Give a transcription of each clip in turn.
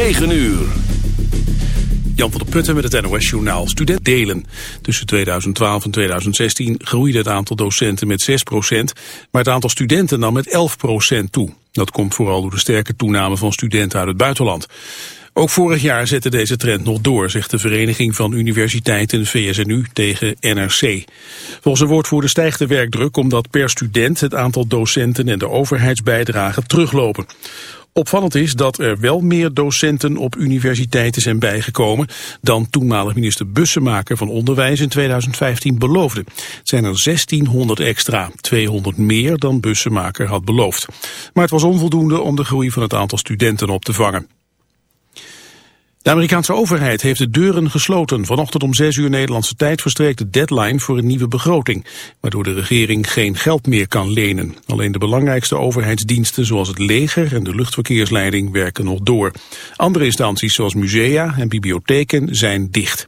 9 uur. Jan van der Putten met het NOS-journaal. Student delen. Tussen 2012 en 2016 groeide het aantal docenten met 6% maar het aantal studenten nam met 11% toe. Dat komt vooral door de sterke toename van studenten uit het buitenland. Ook vorig jaar zette deze trend nog door, zegt de Vereniging van Universiteiten VSNU tegen NRC. Volgens een woordvoerder stijgt de werkdruk omdat per student het aantal docenten en de overheidsbijdragen teruglopen. Opvallend is dat er wel meer docenten op universiteiten zijn bijgekomen dan toenmalig minister Bussemaker van Onderwijs in 2015 beloofde. Het zijn er 1600 extra, 200 meer dan Bussemaker had beloofd. Maar het was onvoldoende om de groei van het aantal studenten op te vangen. De Amerikaanse overheid heeft de deuren gesloten. Vanochtend om 6 uur Nederlandse tijd verstreekt de deadline voor een nieuwe begroting, waardoor de regering geen geld meer kan lenen. Alleen de belangrijkste overheidsdiensten zoals het leger en de luchtverkeersleiding werken nog door. Andere instanties zoals musea en bibliotheken zijn dicht.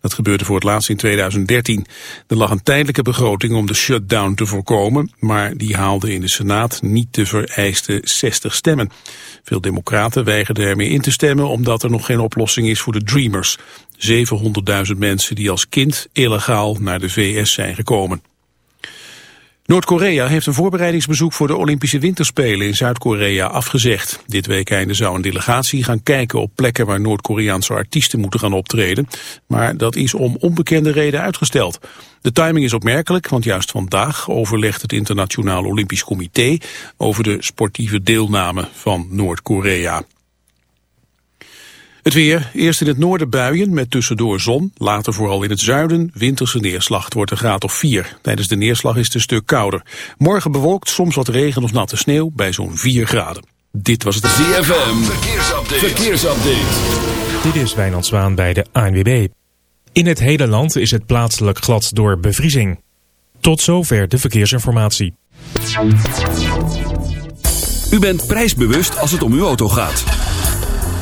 Dat gebeurde voor het laatst in 2013. Er lag een tijdelijke begroting om de shutdown te voorkomen, maar die haalde in de Senaat niet de vereiste 60 stemmen. Veel democraten weigerden ermee in te stemmen omdat er nog geen oplossing is voor de Dreamers. 700.000 mensen die als kind illegaal naar de VS zijn gekomen. Noord-Korea heeft een voorbereidingsbezoek voor de Olympische Winterspelen in Zuid-Korea afgezegd. Dit weekende zou een delegatie gaan kijken op plekken waar Noord-Koreaanse artiesten moeten gaan optreden. Maar dat is om onbekende reden uitgesteld. De timing is opmerkelijk, want juist vandaag overlegt het Internationaal Olympisch Comité over de sportieve deelname van Noord-Korea. Het weer, eerst in het noorden buien met tussendoor zon, later vooral in het zuiden winterse neerslag. Het wordt een graad of 4. Tijdens de neerslag is het een stuk kouder. Morgen bewolkt, soms wat regen of natte sneeuw bij zo'n 4 graden. Dit was het ZFM, verkeersupdate. verkeersupdate. Dit is Wijnand Zwaan bij de ANWB. In het hele land is het plaatselijk glad door bevriezing. Tot zover de verkeersinformatie. U bent prijsbewust als het om uw auto gaat.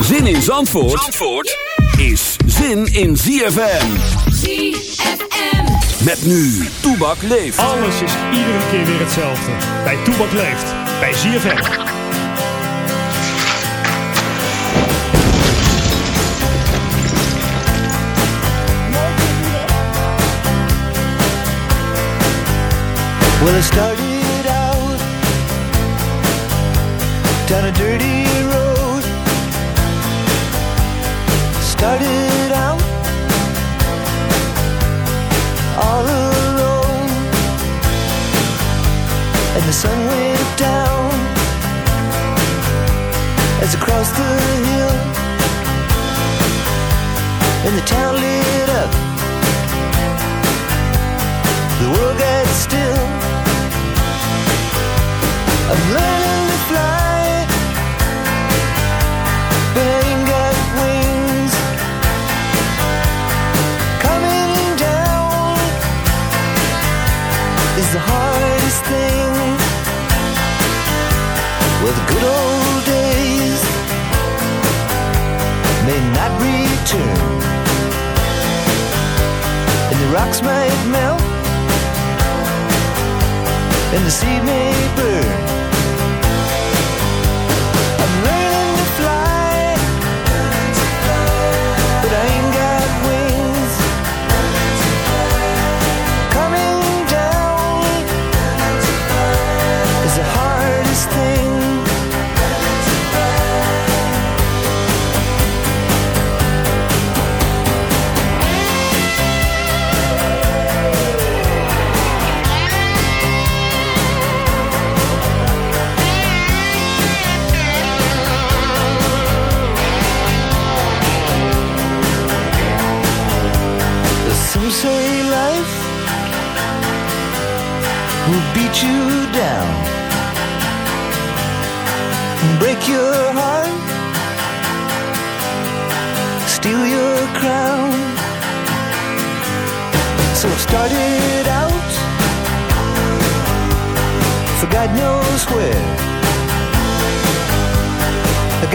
Zin in Zandvoort, Zandvoort is zin in ZFM. ZFM. Met nu, Toebak leeft. Alles is iedere keer weer hetzelfde. Bij Toebak leeft. Bij ZFM. Well, it started down a dirty road. Started and the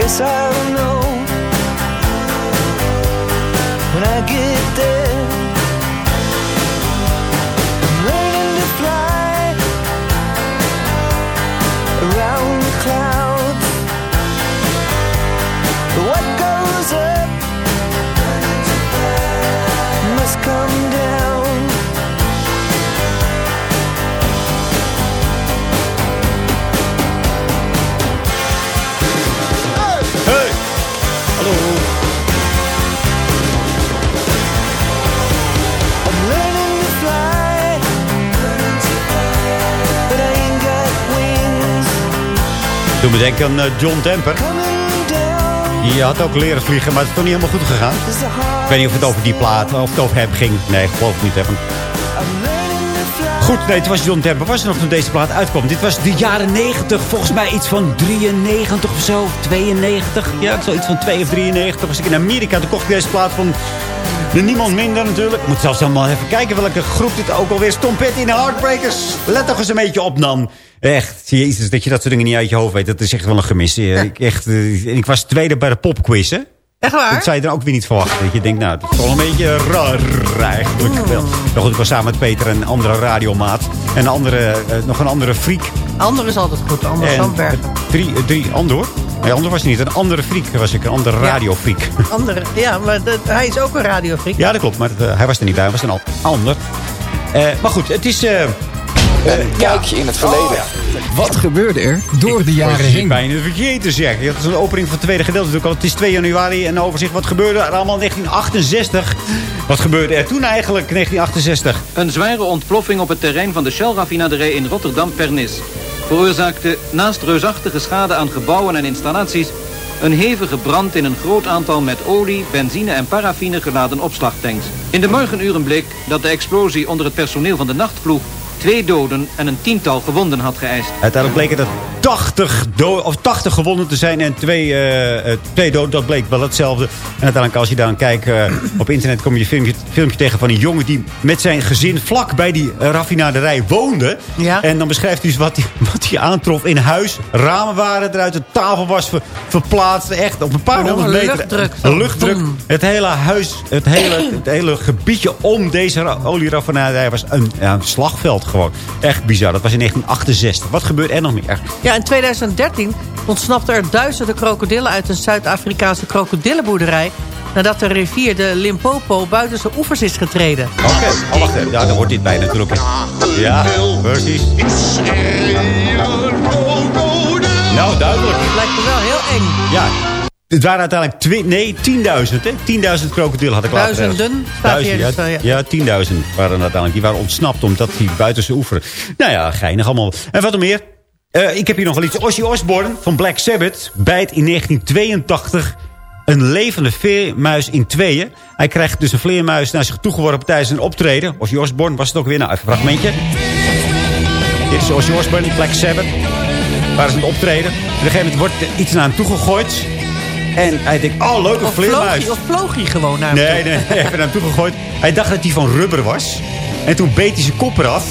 guess I'll know when I get there. Me denken aan eh, John Temper. Die had ook leren vliegen, maar het is toch niet helemaal goed gegaan. Ik weet niet of het over die plaat, of het over hem ging. Nee, ik geloof het niet. Fly. Goed, nee, het was John Temper. Was er nog toen deze plaat uitkwam? Dit was de jaren 90. Volgens mij iets van 93 of zo. 92. Ja, ik zal iets van 2 of 93. Was ik in Amerika. Toen kocht ik deze plaat van niemand minder natuurlijk. Ik moet zelfs allemaal even kijken welke groep dit ook alweer Petty en de Heartbreakers. Let toch eens een beetje op, dan. Echt, jezus, dat je dat soort dingen niet uit je hoofd weet. Dat is echt wel een gemis. Ik, echt, eh, ik was tweede bij de popquiz, hè. Echt waar? Dat zou je dan ook weer niet verwachten. Dat je denkt, nou, dat is wel een beetje raar eigenlijk wel. Maar goed, ik was samen met Peter en een andere radiomaat. En een andere, eh, nog een andere freak. Ander is altijd goed, Ander Sandberg. eh, drie, drie, Andor? Nee, Andor was het niet. Een andere freak was ik. Een andere Ja. radiofreak. Andere, ja, maar dat- hij is ook een radiofreak. Ja, dat klopt. Maar hij was er niet bij. Hij was een al- ander. Eh, maar goed, het is... Een kijkje in het verleden. Wat gebeurde er door de jaren was ik heen? bijna vergeten zeg. Dat is een opening van het tweede gedeelte natuurlijk al. Het is 2 januari en een overzicht. Wat gebeurde er allemaal in 1968? Wat gebeurde er toen eigenlijk, 1968? Een zware ontploffing op het terrein van de Shell-raffinaderij in Rotterdam-Pernis veroorzaakte naast reusachtige schade aan gebouwen en installaties een hevige brand in een groot aantal met olie, benzine en paraffine geladen opslagtanks. In de morgenuren bleek dat de explosie onder het personeel van de nachtploeg twee doden en een tiental gewonden had geëist. Uiteindelijk bleken er 80, do- of 80 gewonnen te zijn en twee, eh, twee doden. Dat bleek wel hetzelfde. En uiteindelijk als je dan kijkt eh, op internet kom je een filmpje, filmpje tegen van een jongen die met zijn gezin vlak bij die raffinaderij woonde. Ja. En dan beschrijft hij dus wat hij, wat hij aantrof in huis. Ramen waren eruit, de tafel was ver- verplaatst. Echt op een paar Oh, honderd meter. luchtdruk. Het hele huis, het hele, het hele gebiedje om deze ra- olieraffinaderij was een, ja, een slagveld gewoon. Echt bizar. Dat was in 1968. Wat gebeurt er nog meer? Ja, in 2013 ontsnapten er duizenden krokodillen uit een Zuid-Afrikaanse krokodillenboerderij... nadat de rivier de Limpopo buiten zijn oevers is getreden. Oké, oh, wacht even. Ja, daar hoort dit bij natuurlijk. Ja, precies. Nou, duidelijk. Het lijkt me wel heel eng. Ja. Het waren uiteindelijk nee, 10.000, hè? 10.000 krokodillen had ik laten Duizenden, ja, dus ja. ja, 10.000 waren uiteindelijk. Die waren ontsnapt omdat die buiten zijn oeveren. Nou ja, geinig allemaal. En wat nog meer? Eh, ik heb hier nog wel iets. Ozzy Osbourne van Black Sabbath bijt in 1982 een levende vleermuis in tweeën. Hij krijgt dus een vleermuis naar zich toegeworpen tijdens een optreden. Ozzy Osbourne was het ook weer. Nou, even een fragmentje. Dit is Ozzy Osbourne, Black Sabbath. Waar is het optreden? Op een gegeven moment wordt er iets naar hem toegegooid. En hij denkt, oh leuk, een Of vloog, vleermuis. hij, of vloog hij gewoon naar hem Nee, toe? nee, nee, even naar hem toegegooid. Hij dacht dat hij van rubber was. En toen beet hij zijn kop eraf.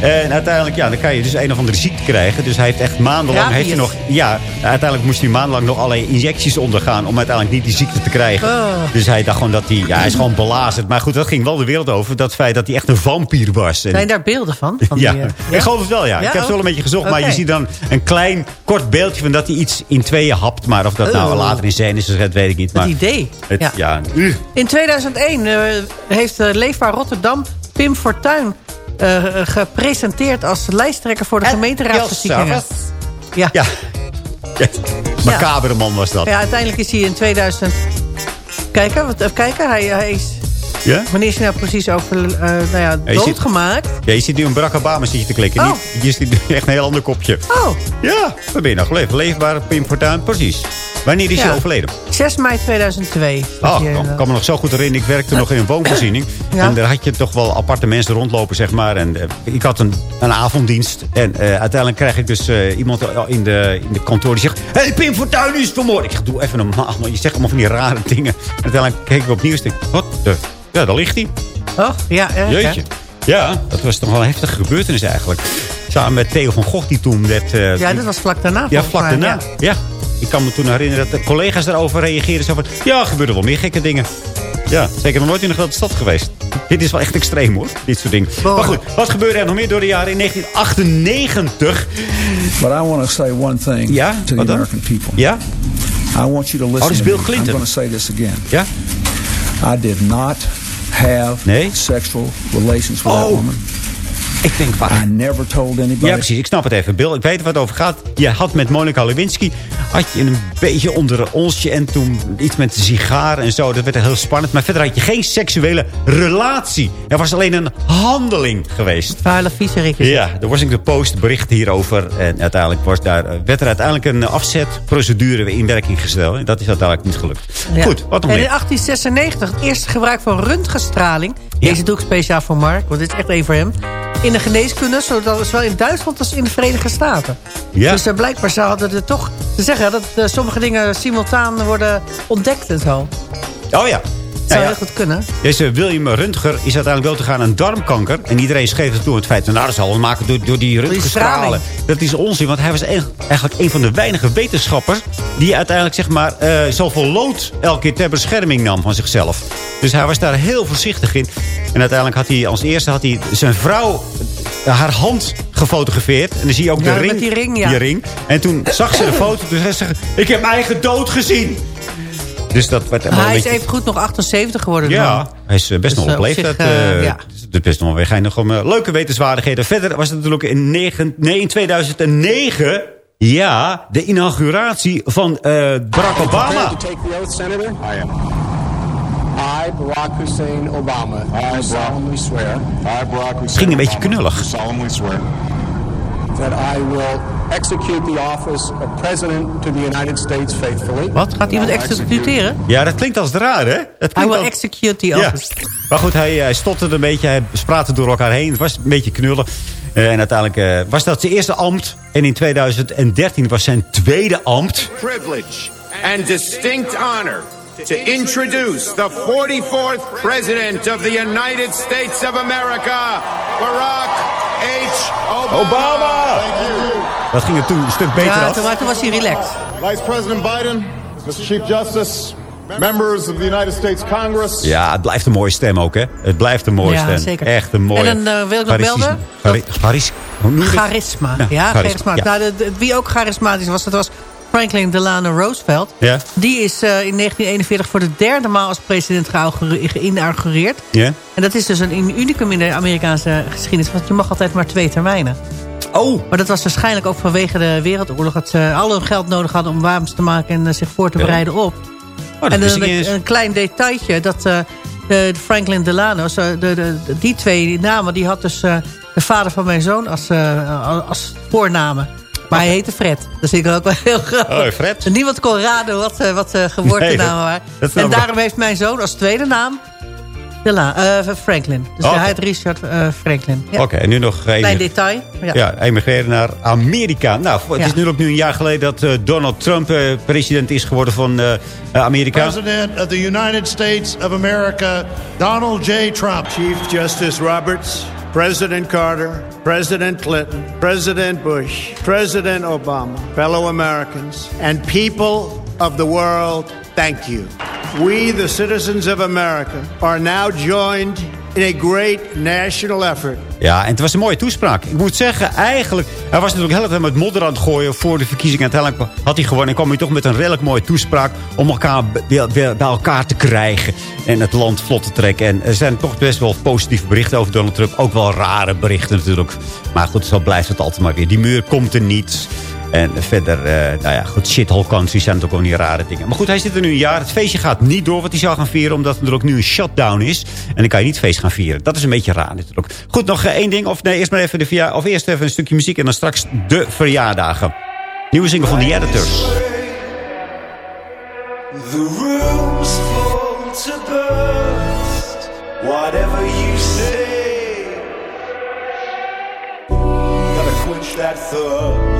En uiteindelijk, ja, dan kan je dus een of andere ziekte krijgen. Dus hij heeft echt maandenlang... Rabies. Heeft hij nog, ja, uiteindelijk moest hij maandenlang nog allerlei injecties ondergaan... om uiteindelijk niet die ziekte te krijgen. Oh. Dus hij dacht gewoon dat hij... Ja, hij is gewoon belazerd. Maar goed, dat ging wel de wereld over. Dat feit dat hij echt een vampier was. En- Zijn daar beelden van? van ja, die, eh, ik geloof het wel, ja. Ja, ik heb het wel een beetje gezocht, maar je ziet dan een klein, kort beeldje van dat hij iets in tweeën hapt. Maar of dat nou Oh. later in scène is, dat weet ik niet. Het Maar idee. Het, Ja. ja. Ugh. In 2001 eh, heeft uh, Leefbaar Rotterdam Pim Fortuyn eh, gepresenteerd als lijsttrekker voor de gemeenteraadsverkiezingen. Ja. Ja. ja. Macabere man was dat. ja, uiteindelijk is hij in 2000... Kijken, wat, even kijken. Hij, hij is... Ja? Wanneer is hij nou precies over, eh, nou ja, je ziet- doodgemaakt? Ja, je ziet nu een Barack Obama zit je te klikken. Oh. Je ziet echt een heel ander kopje. Oh, Ja, waar ben je nou gebleven? Leefbare Pim Fortuyn, precies. Wanneer is Ja. hij overleden? 6 mei 2002. Oh, ik je, kan, kan me nog zo goed herinneren. Ik werkte nog in een woonvoorziening. Ja. En daar had je toch wel aparte mensen rondlopen, zeg maar. En eh, ik had een, een avonddienst. En eh, uiteindelijk krijg ik dus iemand in de, in de kantoor die zegt... Hé, hey, Pim Fortuyn is vermoord. Ik zeg, doe even normaal. Man. Je zegt allemaal van die rare dingen. En uiteindelijk keek ik op nieuws en denk wat de... Ja, daar ligt hij. Oh, ja, erg, hè? Jeetje. Ja, dat was toch wel een heftige gebeurtenis eigenlijk. Samen met Theo van Gogh die toen werd... eh, Ja, dat was vlak daarna. ja, vlak daarna. Ja. Ik kan me toen herinneren dat de collega's daarover reageerden. Zo van, ja, er gebeuren wel meer gekke dingen. Ja, zeker nog nooit in een grote stad geweest. Dit is wel echt extreem hoor, dit soort dingen. Maar goed, wat gebeurde er nog meer door de jaren in 1998? But I want to say one thing Ja, to the? American people. Ja? I want you to listen dat is Bill. Clinton. I'm going to say this again. Ja? I did not have Nee? sexual relations with that Oh. woman. Ik denk, waar? I never told anybody. Ja, precies. Ik snap het even. Bill, ik weet waar het over gaat. Je had met Monica Lewinsky... had je een beetje onder een onsje... en toen iets met een sigaar en zo. Dat werd heel spannend. Maar verder had je geen seksuele relatie. Er was alleen een handeling geweest. Vuile viezerikjes. Ja, de Washington Post bericht hierover. En uiteindelijk was daar, eh, werd er uiteindelijk een afzetprocedure in werking gesteld. En dat is uiteindelijk niet gelukt. Ja. Goed, wat nog en in meer? 1896 het eerste gebruik van röntgenstraling. Deze doe ik speciaal voor Mark, want dit is echt één voor hem. In de geneeskunde, zowel zowel in Duitsland als in de Verenigde Staten. Ja. Dus uh, blijkbaar ze hadden er toch... Ze zeggen dat uh, sommige dingen simultaan worden ontdekt en zo. Oh ja. Zou ja. heel goed kunnen. Deze William Röntger is uiteindelijk wel te gaan aan darmkanker. En iedereen schreef het toe het feit... Nou, dat zal wel maken door, door die röntgenstralen. Dat is onzin, want hij was eigenlijk een van de weinige wetenschappers... die uiteindelijk zeg maar uh, zoveel lood elke keer ter bescherming nam van zichzelf. Dus hij was daar heel voorzichtig in. En uiteindelijk had hij als eerste had hij zijn vrouw haar hand gefotografeerd. En dan zie je ook ja, de ring. Die ring, ja. die ring. En toen zag ze de foto. Dus hij zei, ik heb mijn eigen dood gezien. Dus dat werd hij is even goed nog 78 geworden. Ja, dan. hij is best Dus, nog uh, op leeftijd. zich, uh, uh, ja. Dus best nog wel weer nog om uh, leuke wetenswaardigheden. Verder was het natuurlijk in, negen, nee, in 2009... Ja, de inauguratie van uh, Barack Obama. To take the oath, Senator? I am. I, Barack Hussein Obama, I solemnly swear. I, Barack Hussein Ging een beetje knullig. solemnly swear. That I will execute the office of President to the United States faithfully. Wat? Gaat iemand executeren? Ja, dat klinkt als raar, hè? Dat I will als... execute the office. Ja. Maar goed, hij, hij stotterde een beetje. Hij praatte door elkaar heen. Het was een beetje knullig. Uh, en uiteindelijk uh, was dat zijn eerste ambt. En in 2013 was zijn tweede ambt. Privilege and distinct honor to introduce the 44th President of the United States of America, Barack H. Obama. Obama. Dat ging er toen een stuk beter ja, af. Toen, toen was hij relaxed. Vice President Biden, Mr. Chief Justice, members of the United States Congress. Ja, het blijft een mooie stem ook, hè? Het blijft een mooie ja, stem. Zeker. Echt een mooie. En dan uh, wil ik nog melden. Charis, hoe noem je charisma. Ja, ja, charisma. charisma. Ja. Nou, de, de, wie ook charismatisch was, dat was Franklin Delano Roosevelt. Ja. Die is uh, in 1941 voor de derde maal als president geïnaugureerd. Ja. En dat is dus een unicum in de Amerikaanse geschiedenis. Want je mag altijd maar twee termijnen. Oh. Maar dat was waarschijnlijk ook vanwege de wereldoorlog... dat ze alle hun geld nodig hadden om wapens te maken... en uh, zich voor te bereiden op. Oh, en een, een, een, klein detailtje... dat uh, de Franklin Delano, de, de, de, die twee namen... die had dus de vader van mijn zoon als, als voornamen. Maar hij heette Fred. Dat vind ik ook wel heel grappig. Oh, Fred. En niemand kon raden wat, wat uh, geboortenamen nee, waren. En daarom heeft mijn zoon als tweede naam Dela, uh, Franklin. Dus oh, hij heet Richard uh, Franklin. Ja. Oké, okay, en nu nog... Klein een, detail. Ja, ja emigreren naar Amerika. Nou, het ja. is nu ook nu een jaar geleden dat uh, Donald Trump president is geworden van Amerika. President of the United States of America, Donald J. Trump. Chief Justice Roberts. President Carter, President Clinton, President Bush, President Obama, fellow Americans, and people of the world, thank you. We, the citizens of America, are now joined in a great national effort. Ja, en het was een mooie toespraak. Ik moet zeggen, eigenlijk... Hij was natuurlijk heel erg met modder aan het gooien voor de verkiezingen. Uiteindelijk had hij gewonnen en kwam hij toch met een redelijk mooie toespraak... om elkaar bij elkaar te krijgen en het land vlot te trekken. En er zijn toch best wel positieve berichten over Donald Trump. Ook wel rare berichten natuurlijk. Maar goed, zo blijft het altijd maar weer. Die muur komt er niet. En verder, uh, nou ja, goed, shithole countries zijn natuurlijk ook niet rare dingen. Maar goed, hij zit er nu een jaar. Het feestje gaat niet door wat hij zou gaan vieren, omdat er ook nu een shutdown is. En dan kan je niet feest gaan vieren. Dat is een beetje raar natuurlijk. Goed, nog uh, één ding. Of nee, eerst maar even de verjaardag. Of eerst even een stukje muziek en dan straks de verjaardagen. Nieuwe single van The Editors. The room's full to burst. Whatever you say, gotta quench that thirst.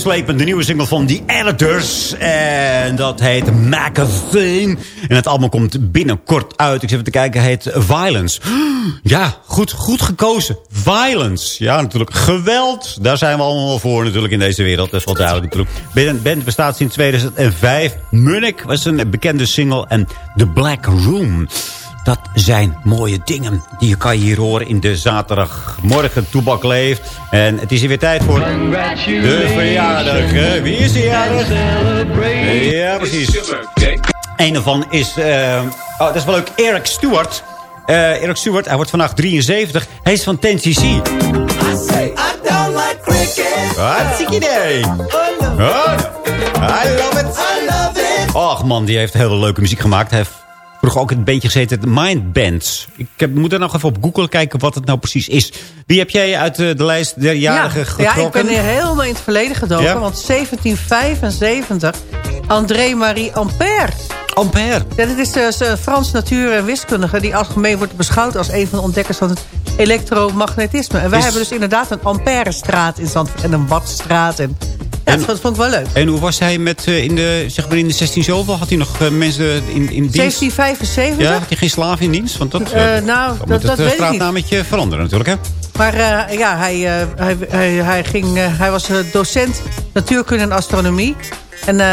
grote meeslepende nieuwe single van The Editors. En dat heet Magazine. En het album komt binnenkort uit. Ik zit even te kijken, heet Violence. Ja, goed, goed gekozen. Violence. Ja, natuurlijk. Geweld. Daar zijn we allemaal voor natuurlijk in deze wereld. Dat is wel duidelijk natuurlijk. De band bestaat sinds 2005. Munich was een bekende single. En The Black Room. Dat zijn mooie dingen. Die kan je hier horen in de zaterdagmorgen Toebak leeft. En het is hier weer tijd voor de verjaardag. Wie is de jarig? Ja, precies. Een ervan is... eh, oh, dat is wel leuk. Eric Stewart. Eh, Eric Stewart, hij wordt vandaag 73. Hij is van 10cc. Hartstikke idee. Oh, I love it. Och man, die heeft heel leuke muziek gemaakt. Hij heeft vroeger ook een beetje gezeten, Mind Bands. Ik heb, moet er nog even op Google kijken wat het nou precies is. Wie heb jij uit eh, de lijst der jarigen ja, getrokken? ja, ik ben hier helemaal in het verleden gedoken. Ja? Want 1775, André-Marie Ampère. Ampère? Ja, dit is dus een Frans natuur- en wiskundige... die algemeen wordt beschouwd als een van de ontdekkers van het elektromagnetisme. En wij Is- hebben dus inderdaad een Ampère-straat in Zandvoort en een Wattstraat. En, ja, dat vond ik wel leuk. En hoe was hij met, eh, in, de, zeg maar in de 16 zoveel? Had hij nog eh, mensen in, in dienst? 1775? Ja, had hij geen slaven in dienst? Want dat, eh, nou, dat- dat het eh, weet ik veranderen natuurlijk, hè? Maar ja, hij, hij, hij, hij, ging, hij was docent natuurkunde en astronomie. En eh,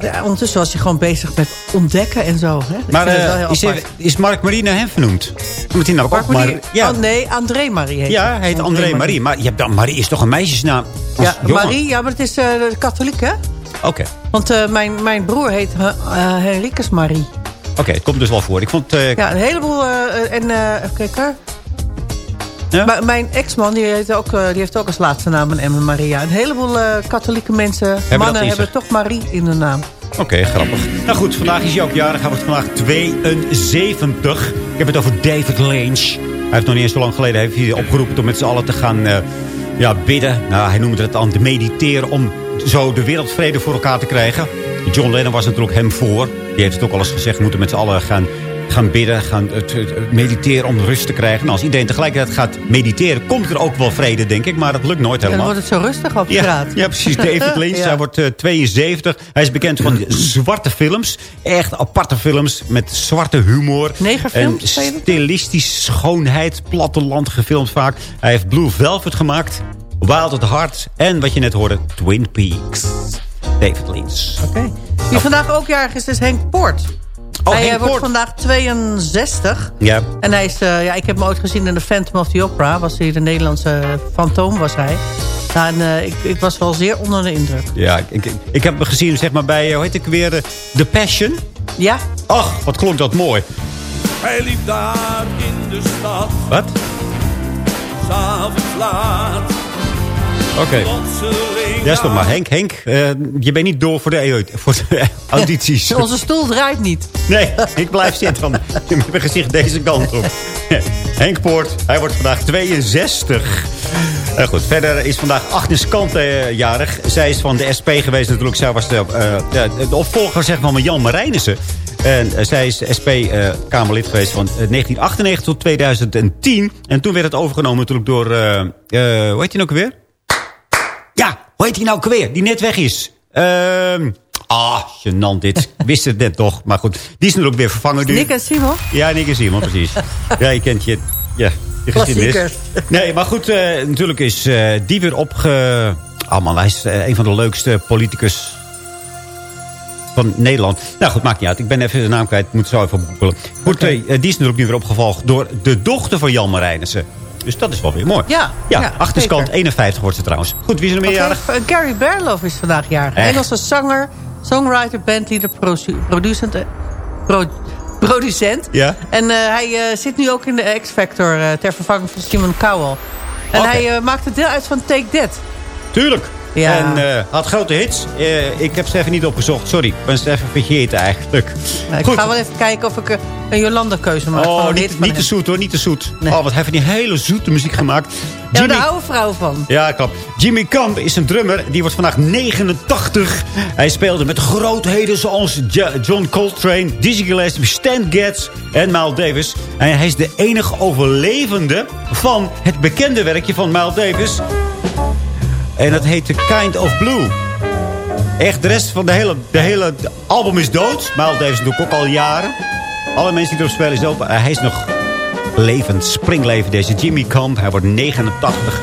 ja, ondertussen was hij gewoon bezig met ontdekken en zo. Hè? Maar eh, is, is Mark Marie naar hem vernoemd? Moet hij nou ook Marie- ja. Oh, nee, André Marie heet ja, hij heet André Marie. Maar je hebt dan, Marie is toch een meisjesnaam? Ja, jongen? Marie, ja, maar het is eh, katholiek, hè? Oké, Want mijn, mijn broer heet uh, Marie. oké, het komt dus wel voor. Ik vond... Ja, een heleboel... en even kijken. Ja? Maar mijn ex-man die, heeft ook, eh, die heeft ook als laatste naam een Emma Maria. Een heleboel eh, katholieke mensen, dat mannen hebben zich? toch Marie in hun naam. Oké, grappig. Nou goed, vandaag is hij ook jarig. Hij wordt vandaag 72. Ik heb het over David Lynch. Hij heeft nog niet eens zo lang geleden heeft hij opgeroepen om met z'n allen te gaan eh, ja, bidden. Nou, hij noemde het aan te mediteren om zo de wereldvrede voor elkaar te krijgen. John Lennon was natuurlijk hem voor. Die heeft het ook al eens gezegd. We moeten met z'n allen gaan, gaan bidden, gaan eh, te- te- mediteren om rust te krijgen. Nou, als iedereen tegelijkertijd gaat mediteren, komt er ook wel vrede, denk ik. Maar dat lukt nooit En dan helemaal. wordt het zo rustig op de Ja, straat. ja, precies. David Lynch. Ja. Hij wordt eh, 72. Hij is bekend van zwarte films. Echt aparte films met zwarte humor. Negerfilms, En stilistisch schoonheid. Platteland gefilmd vaak. Hij heeft Blue Velvet gemaakt. Wild at Heart. En wat je net hoorde, Twin Peaks. David Lynch. Oké. Wie vandaag ook jarig is, is Henk Poort. Oh, hij Henk eh, wordt vandaag 62. Ja. En hij is, eh, ja, ik heb hem ooit gezien in de Phantom of the Opera. Was hij de Nederlandse fantoom, was hij. Ja, en eh, ik, ik was wel zeer onder de indruk. Ja, ik, ik, ik heb hem gezien zeg maar, bij, eh, hoe heet ik weer, eh, The Passion. Ja? Ach, wat klonk dat mooi. Hij liep daar in de stad, Wat? s'avonds laat. Oké. Ja, stop maar. Henk, Henk, eh, je bent niet door voor de, voor de audities. Onze stoel draait niet. Nee, ik blijf zitten. Heb mijn gezicht deze kant op. Henk Poort, hij wordt vandaag 62. Eh, goed, verder is vandaag Agnes Kant eh, jarig. Zij is van de SP geweest natuurlijk. Zij was de, eh, de, de opvolger zeg maar, van Jan Marijnissen. En zij is SP-Kamerlid geweest van eh, 1998 tot 2010. En toen werd het overgenomen natuurlijk door... eh, eh, hoe heet hij nou ook weer? Ja, hoe heet hij nou ook weer? Die net weg is. Ehm ah, gênant dit. Wist het net toch. Maar goed, die is natuurlijk weer vervangen nu. Nick en Simon? Ja, Nick en Simon, precies. ja, je kent je... Ja, je geschiedenis. Nee, maar goed, eh, natuurlijk is eh, die weer opge... Oh man, hij is eh, een van de leukste politicus van Nederland. Nou goed, maakt niet uit. Ik ben even de naam kwijt. Ik moet zo even googelen. Goed, die is natuurlijk nu weer opgevolgd door de dochter van Jan Marijnissen. Dus dat is wel weer mooi. Ja, Ja, ja, achterskant zeker. 51 wordt ze trouwens. Goed, wie is er meer jarig? Oké, eh, Gary Barlow is vandaag jarig. Echt? Engelse zanger, songwriter, bandleader, produ- producent, eh, pro- producent. Ja. En eh, hij zit nu ook in de X-Factor ter vervanging van Simon Cowell. En Oké. hij maakte deel uit van Take That. Tuurlijk. Ja. En eh, had grote hits. Eh, ik heb ze even niet opgezocht. Sorry, ik ben ze even vergeten eigenlijk. Nou, ik Goed. ga wel even kijken of ik eh, een Jolanda-keuze maak. Oh, niet, te zoet hoor, niet te zoet. Nee. Oh, wat hij heeft die hele zoete muziek gemaakt. Ja, Jimmy, daar houden vrouw van. ja, klopt. Jimmy Camp is een drummer. Die wordt vandaag 89. Hij speelde met grootheden zoals Ja- John Coltrane, Dizzy Gillespie, Stan Getz en Miles Davis. En hij is de enige overlevende van het bekende werkje van Miles Davis. En dat heet The Kind of Blue. Echt, de rest van de hele, de hele album is dood. Miles Davis doe ik ook al jaren. Alle mensen die erop spelen is maar Hij is nog levend, springleven deze Jimmy Camp. Hij wordt 89.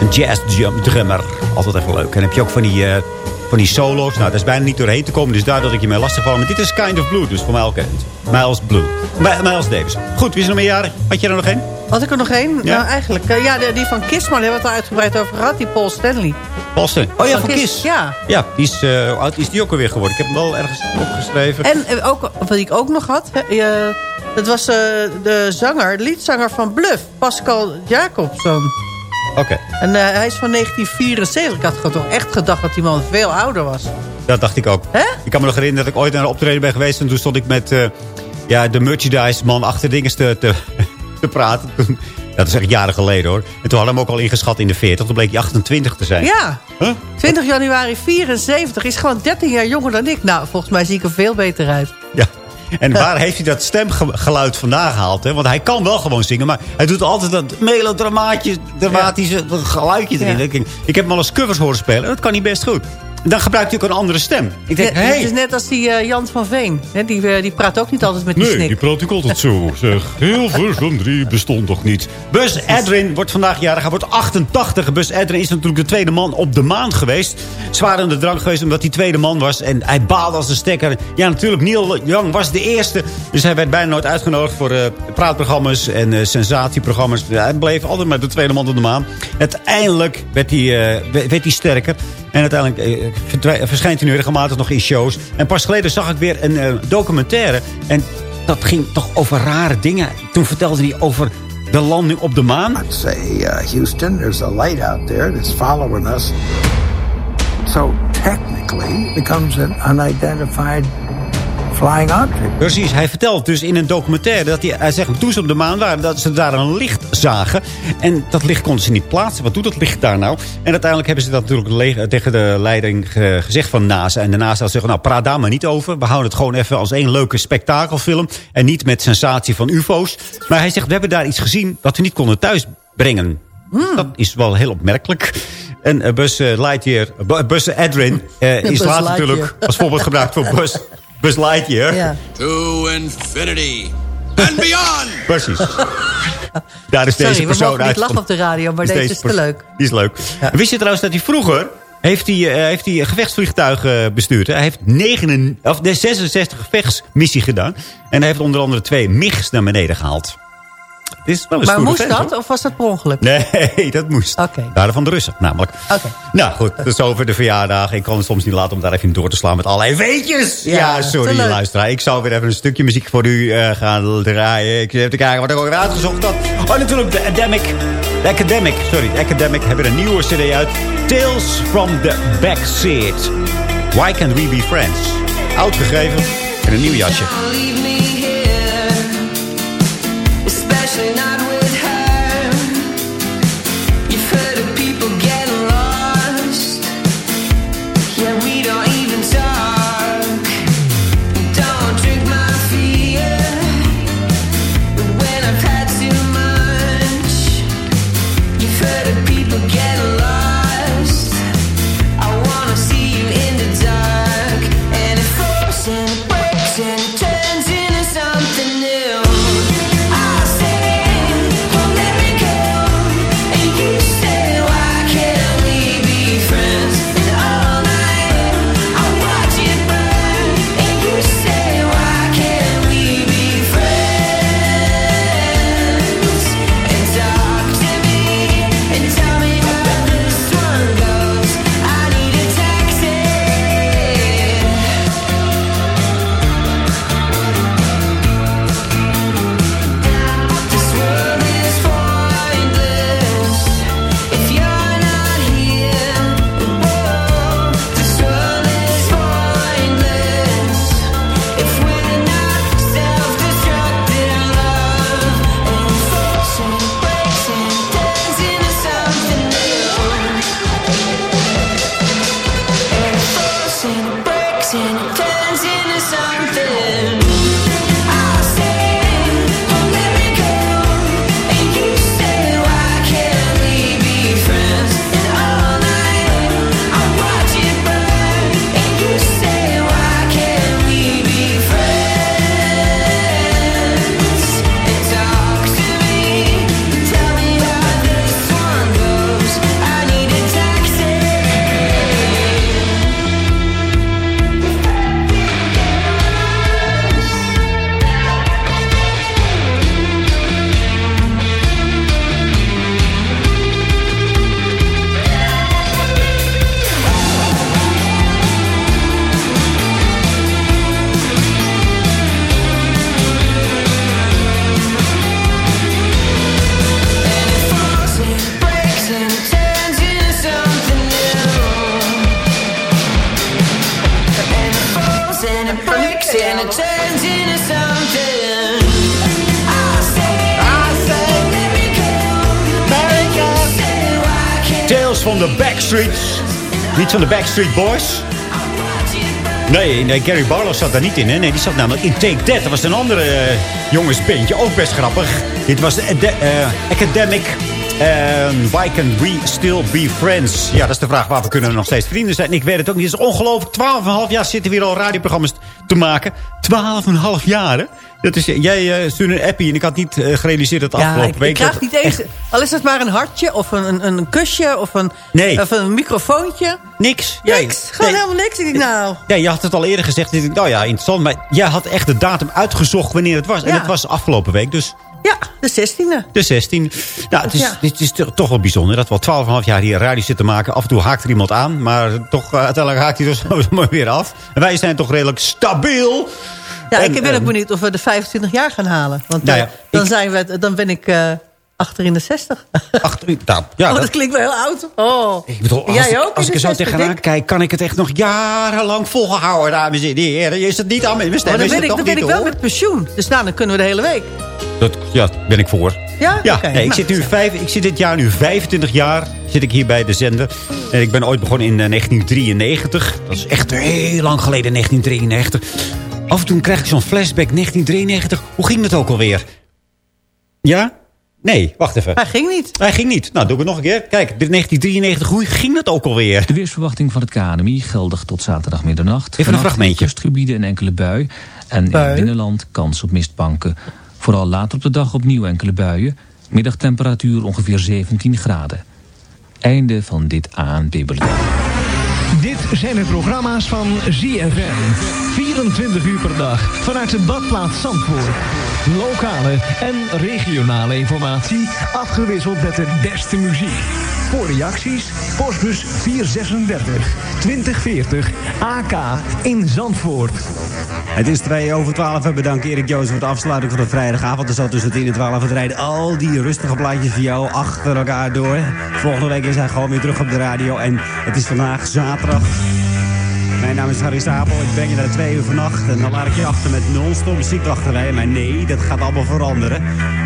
Een jazz drummer. Altijd even leuk. En heb je ook van die, eh, van die solo's. Nou, dat is bijna niet doorheen te komen. Dus daar dat ik je mee lastig. Maar dit is Kind of Blue. Dus voor mij ook. Miles Blue. Mi- Miles Davis. Goed, wie is er nog meer jarig? Had je er nog één? Had ik er nog één? Ja. Nou, eigenlijk. eh, ja, die van Kiss, maar daar hebben we het al uitgebreid over gehad. Die Paul Stanley. Paul Stanley. Oh ja, Van van Kiss, Kiss. ja. Ja, die is, oud is die ook alweer geworden? Ik heb hem wel ergens opgeschreven. En eh, ook, wat ik ook nog had... dat was de zanger, de liedzanger van Bluff. Pascal Jacobson. Oké, En eh, hij is van 1974. Ik had toch echt gedacht dat die man veel ouder was. dat dacht ik ook. Hè? Ik kan me nog herinneren dat ik ooit naar een optreden ben geweest. En toen stond ik met eh, ja, de merchandise man achter dingen te, te, te praten. Dat is echt jaren geleden hoor. En toen hadden we hem ook al ingeschat in de 40. Toen bleek hij 28 te zijn. Ja, Huh? 20 januari 74 is gewoon 13 jaar jonger dan ik. Nou, volgens mij zie ik er veel beter uit. En waar heeft hij dat stemgeluid vandaan gehaald? Hè? Want hij kan wel gewoon zingen, maar hij doet altijd dat melodramatische dramatische geluidje erin. Ik, ik heb hem al eens covers horen spelen. Dat kan hij best goed. Dan gebruikt hij ook een andere stem. Ik denk, Ja, hey, Het is net als die eh, Jan van Veen. Hè, die, eh, die praat ook niet altijd met die snik. praat ik altijd zo. Zeg, heel veel 3 bestond toch niet. Buzz Edrin wordt vandaag jarig. Hij wordt 88. Buzz Edrin is natuurlijk de tweede man op de maan geweest. Zwaar aan de drank geweest omdat hij tweede man was. En hij baalde als een stekker. Ja, natuurlijk, Neil Young was de eerste. Dus hij werd bijna nooit uitgenodigd voor eh, praatprogramma's en eh, sensatieprogramma's. Hij bleef altijd maar de tweede man op de maan. Uiteindelijk werd hij, eh, werd hij sterker. En uiteindelijk eh, verdwij- verschijnt hij nu regelmatig nog in shows. En pas geleden zag ik weer een eh, documentaire. En dat ging toch over rare dingen. Toen vertelde hij over de landing op de maan. I'd say, uh, Houston, there's a light out there that's following us. So technically, it becomes an unidentified flying object. Precies, hij vertelt dus in een documentaire dat hij, hij zegt toen ze op de maan waren, dat ze daar een licht zagen. En dat licht konden ze niet plaatsen. Wat doet dat licht daar nou? En uiteindelijk hebben ze dat natuurlijk tegen de leiding ge- gezegd van NASA. En de NASA zegt, nou praat daar maar niet over. We houden het gewoon even als één leuke spektakelfilm. En niet met sensatie van ufo's. Maar hij zegt, we hebben daar iets gezien dat we niet konden thuisbrengen. Dat is wel heel opmerkelijk. En eh, Buzz eh, Lightyear, Bu- Buzz Edrin eh, is Buzz later natuurlijk als voorbeeld gebruikt voor Buzz, Buzz Lightyear. Ja. To infinity and beyond. Precies. Daar is deze Sorry, we persoon mogen niet uit. lachen op de radio, maar Is deze is te leuk. Die is leuk. Wist je trouwens dat hij vroeger... Heeft hij, eh, heeft hij een gevechtsvliegtuig eh, bestuurd. hè? Hij heeft 9, of nee, 66 gevechtsmissie gedaan. En hij heeft onder andere twee MIGs naar beneden gehaald. Dit is wel een Maar moest vent, dat hoor. of was dat per ongeluk? Nee, dat moest. Oké. Daar van de Russen, namelijk. Oké. Nou goed, dat is over de verjaardag. Ik kan het soms niet laten om daar even in door te slaan met allerlei weetjes. Ja, Ja, sorry luisteraar. Ik zou weer even een stukje muziek voor u eh, gaan draaien. Ik heb te kijken wat ik ook weer uitgezocht had. Oh, natuurlijk de Academic. De Academic, sorry. De Academic hebben een nieuwe cd uit. Tales from the Backseat. Why can't we be friends? Uitgegeven in een nieuw jasje. Backstreet Boys. Nee, nee, Gary Barlow zat daar niet in. Nee, die zat namelijk in Take That. Dat was een andere eh, jongensbeentje. Ook best grappig. Dit was eh, Academic. En why can we still be friends? Ja, dat is de vraag waar we kunnen nog steeds vrienden zijn. Ik weet het ook niet. Het is ongelooflijk. 12,5 jaar zitten we hier al radioprogramma's te maken. 12,5 jaar? Dat is, jij uh, stuurde een appie en ik had niet eh, gerealiseerd dat Ja, afgelopen ik, week... ik krijg dat niet eens... echt- Al is het maar een hartje of een, een, een kusje of een, Nee. of een microfoontje. Niks. Niks. Gewoon helemaal niks. Ik denk, nou... Ja, je had het al eerder gezegd. Ik nou ja, interessant. Maar jij had echt de datum uitgezocht wanneer het was. En het was afgelopen week, dus Ja, de 16e. de 16. Nou, het is, Ja. het is toch- wel bijzonder dat we al 12,5 jaar hier radio zitten maken. Af en toe haakt er iemand aan, maar toch eh, uiteindelijk haakt hij er zo maar weer af. En wij zijn toch redelijk stabiel. Ja, En, ik ben ook ehm, benieuwd of we de 25 jaar gaan halen. Want Nou eh, ja, dan, zijn we, dan ben ik eh, achter in de 60. Achter, nou, ja, oh, dat, dat- klinkt wel heel oud. Oh. Ik bedoel, als, Jij ik, ook? als ik er zo 60, tegenaan ik? kijk, kan ik het echt nog jarenlang volhouden, dames en heren. Je is het niet aan mijn stem. Maar dan ben ik, dan ben ik wel met pensioen. Dus nou, dan kunnen we de hele week. Dat, ja, ben ik voor. Ja? Ja, nee, ik, nou, zit nu vijf, ik zit dit jaar nu 25 jaar zit ik hier bij de zender. En ik ben ooit begonnen in eh, 1993. Dat is echt heel lang geleden, 1993. Af en toe krijg ik zo'n flashback, 1993. Hoe ging het ook alweer? Ja? Nee, wacht even. Hij ging niet. Hij ging niet. Nou, doe ik het nog een keer. Kijk, dit 1993, hoe ging het ook alweer? De weersverwachting van het KNMI geldig tot zaterdag middernacht. Even een fragmentje. in kustgebieden een enkele bui. En in het binnenland kans op mistbanken. Vooral later op de dag opnieuw enkele buien. Middagtemperatuur ongeveer 17 graden. Einde van dit ANB-beleid. Dit zijn de programma's van ZFM. 24 uur per dag vanuit de badplaats Zandvoort. Lokale en regionale informatie afgewisseld met de beste muziek. Voor reacties, postbus 436 2040 AK in Zandvoort. Het is 2 over 12. We bedanken Erik Joost voor de afsluiting van de vrijdagavond. Er zat tussen 10 en 12 het rijden al die rustige plaatjes voor jou achter elkaar door. Volgende week is hij gewoon weer terug op de radio. En het is vandaag zaterdag. Mijn naam is Harry Stapel. Ik breng je naar 2 uur vannacht. En dan laat ik je achter met non-stop muziek achterwege. Maar nee, dat gaat allemaal veranderen.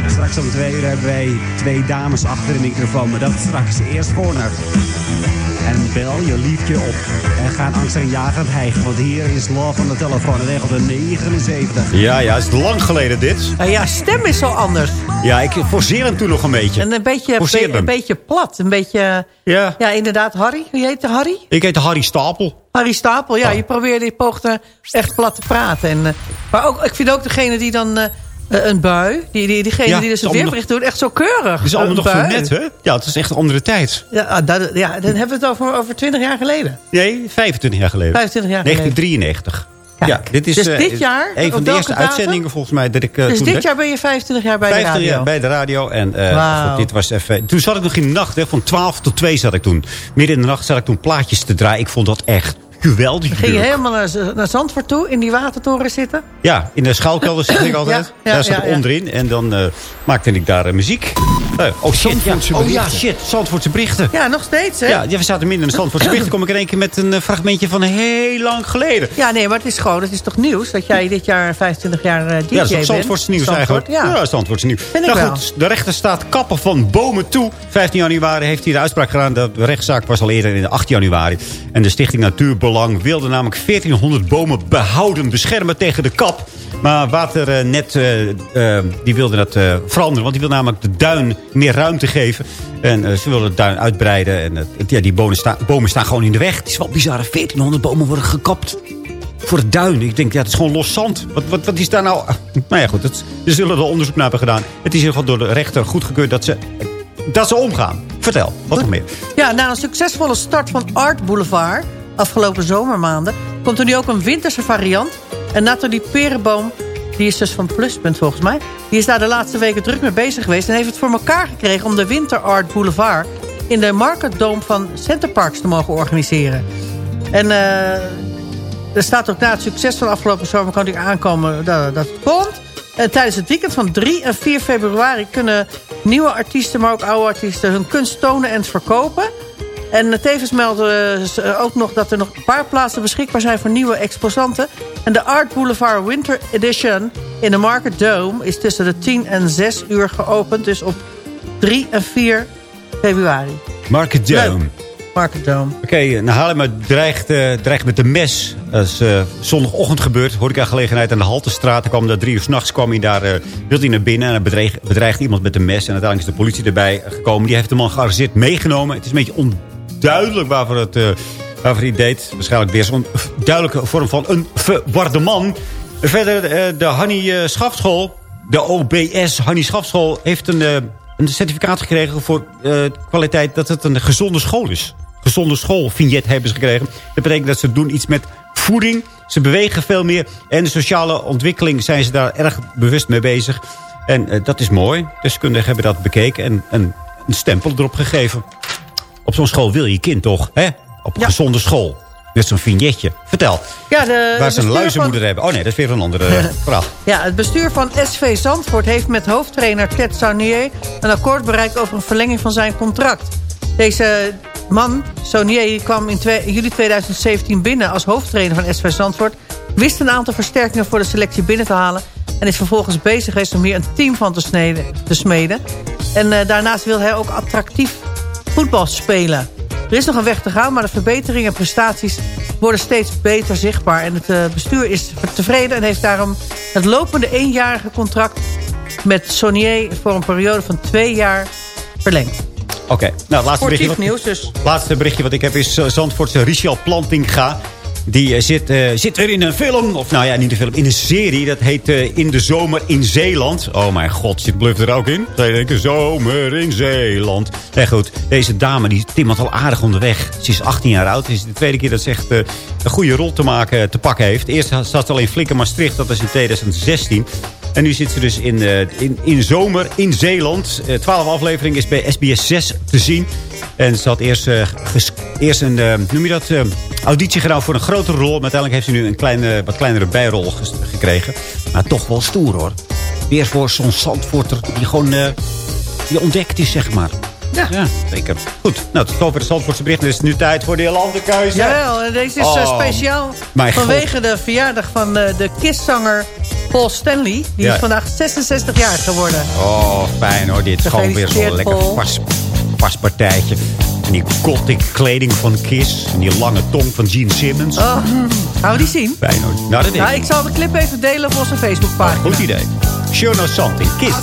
Straks om 2 uur hebben wij twee dames achter de microfoon. Maar dat straks eerst voornacht. En bel je liefje op. En ga angstaanjagend hijgen. Want hier is Love aan de telefoon. En regelt de 79. Ja, ja, het is lang geleden dit. Nou ja, stem is zo anders. Ja, ik forceer hem toen nog een beetje. En een beetje, Forceer be- hem. een beetje plat. Een beetje... Ja. Ja, inderdaad. Harry. Wie heet de Harry? Ik heet Harry Stapel. Harry Stapel, Oh. ja. Je probeerde, je poogde echt plat te praten. En, eh, maar ook, ik vind ook degene die dan... eh, eh, een bui, die, die, diegene Ja, die dus het weerbericht doet, echt zo keurig. Het is allemaal nog zo net, hè? Ja, het is echt een andere tijd. Ja, ah, dat, ja, dan hebben we het over, over 20 jaar geleden. Nee, 25 jaar geleden. 25 jaar geleden. 1993. Ja, dit is Dus eh, dit jaar, een van de eerste uitzendingen volgens mij dat ik eh, dus toen dit deed. jaar ben je 25 jaar bij de 50 radio. jaar bij de radio. En eh, goed, dit was even. Toen zat ik nog in de nacht, hè, van 12 tot 2 zat ik toen. Midden in de nacht zat ik toen plaatjes te draaien. Ik vond dat echt geweldig. Ging je helemaal naar, naar Zandvoort toe, in die watertoren zitten? Ja, in de schuilkelder zit ik altijd. Ja, ja, daar zat ja, ik ja. onderin. En dan eh, maakte ik daar eh, muziek. Eh, oh shit, ja. Zandvoortse oh ja, berichten. shit. Zandvoortse berichten. Ja, nog steeds, hè? Ja, ja, we zaten midden in de Zandvoortse berichten. kom ik in één keer met een fragmentje van heel lang geleden. Ja, nee, maar het is gewoon, het is toch nieuws dat jij dit jaar 25 jaar DJ Ja, dat is bent? Zandvoortse nieuws Zandvoort, eigenlijk. Ja. Zandvoortse nieuws. Vind ik nou wel. goed, de rechter staat kappen van bomen toe. 15 januari heeft hij de uitspraak gedaan. De rechtszaak was al eerder in de 8 januari. En de Stichting Wilde namelijk 1400 bomen behouden, beschermen tegen de kap. Maar Waternet eh, eh, die wilde dat eh, veranderen. Want die wil namelijk de duin meer ruimte geven. En eh, ze willen de duin uitbreiden. En het- ja, die bomen, sta- bomen staan gewoon in de weg. Het is wel bizar. 1400 bomen worden gekapt voor het duin. Ik denk, ja, het is gewoon los zand. Wat, wat, wat is daar nou... Nou ja, goed, dat, er zullen er onderzoek naar hebben gedaan. Het is in ieder geval door de rechter goedgekeurd dat ze, dat ze omgaan. Vertel, wat nog meer? Ja, na een succesvolle start van Art Boulevard... afgelopen zomermaanden... komt er nu ook een winterse variant. En Nathalie Perenboom, die is dus van Pluspunt volgens mij... die is daar de laatste weken druk mee bezig geweest... en heeft het voor elkaar gekregen om de Winter Art Boulevard... in de Market Dome van Centerparks te mogen organiseren. En eh, er staat ook na het succes van afgelopen zomer... kan natuurlijk aankomen dat, dat het komt... En tijdens het weekend van 3 en 4 februari kunnen nieuwe artiesten, maar ook oude artiesten hun kunst tonen en verkopen. En eh, tevens melden ze eh, ook nog dat er nog een paar plaatsen beschikbaar zijn voor nieuwe exposanten. En de Art Boulevard Winter Edition in de Market Dome is tussen de 10 en 6 uur geopend. Dus op 3 en 4 februari. Market Leuk. Dome. Market Dome. Oké, okay, nou Haarlem dreigt, uh, dreigt met een mes. Dat is uh, zondagochtend gebeurd. Horeca-gelegenheid aan de Haltestraat. Er kwam daar drie uur s'nachts kwam hij daar, uh, wilde hij naar binnen. En hij bedreigt, bedreigt iemand met een mes. En uiteindelijk is de politie erbij gekomen. Die heeft de man gearresteerd, meegenomen. Het is een beetje onduidelijk waarvoor, het, waarvoor hij deed. Waarschijnlijk weer zo'n duidelijke vorm van een verwarde man. Verder de Hanni Schafschool. De OBS Hanni Schafschool heeft een, een certificaat gekregen voor kwaliteit dat het een gezonde school is gezonde schoolvignet hebben ze gekregen. Dat betekent dat ze doen iets met voeding. Ze bewegen veel meer. En de sociale ontwikkeling zijn ze daar erg bewust mee bezig. En uh, dat is mooi. Deskundigen hebben dat bekeken en, en een stempel erop gegeven. Op zo'n school wil je kind toch, hè? Op een ja. gezonde school. Met zo'n vignetje. Vertel. Ja, de, waar ze een luizenmoeder van... hebben. Oh nee, dat is weer een andere verhaal. Ja, het bestuur van SV Zandvoort heeft met hoofdtrainer Ted Saunier... een akkoord bereikt over een verlenging van zijn contract. Deze man, Saunier, kwam in juli 2017 binnen als hoofdtrainer van SV Zandvoort. Wist een aantal versterkingen voor de selectie binnen te halen. En is vervolgens bezig geweest om hier een team van te, sneden, te smeden. En uh, daarnaast wil hij ook attractief voetbal spelen. Er is nog een weg te gaan, maar de verbeteringen en prestaties worden steeds beter zichtbaar. En het uh, bestuur is tevreden en heeft daarom het lopende eenjarige contract met Saunier voor een periode van twee jaar verlengd. Oké, okay. nou, laatste berichtje, wat, nieuws dus. laatste berichtje wat ik heb is uh, Zandvoortse Richard Plantinga. Die uh, zit, uh, zit er in een film, of nou ja, niet een film, in een serie. Dat heet In de Zomer in Zeeland. Oh mijn god, zit Bluff er ook in? Zij denken, Zomer in Zeeland. Nee goed, deze dame die timmert al aardig onderweg. Ze is 18 jaar oud. Het is de tweede keer dat ze echt een goede rol te, maken, te pakken heeft. Eerst zat ze al in Flikker Maastricht, dat was in 2016. En nu zit ze dus in, uh, in, in zomer in Zeeland. Uh, twaalf aflevering is bij SBS 6 te zien. En ze had eerst, uh, eerst een, noem je dat, auditie voor een grotere rol. Maar uiteindelijk heeft ze nu een kleine, wat kleinere bijrol gekregen. Maar toch wel stoer hoor. Weer voor zo'n Zandvoorter die gewoon die ontdekt is, zeg maar. Ja. ja, zeker. Goed, nou, tot over de Zandvoortse berichten. Het is nu tijd voor de landenkeuze. Jawel, en deze is oh, speciaal vanwege God. de verjaardag van de, de kistzanger Paul Stanley. Die ja. is vandaag 66 jaar geworden. Oh, fijn hoor. Dit is gewoon weer zo'n lekker pas, paspartijtje. En die gothic kleding van Kiss. En die lange tong van Gene Simmons. Oh, gaan we die zien? Fijn hoor. Nou, dat nou, ik zal de clip even delen op onze Facebookpagina. Oh, goed idee. Show no something. Kiss.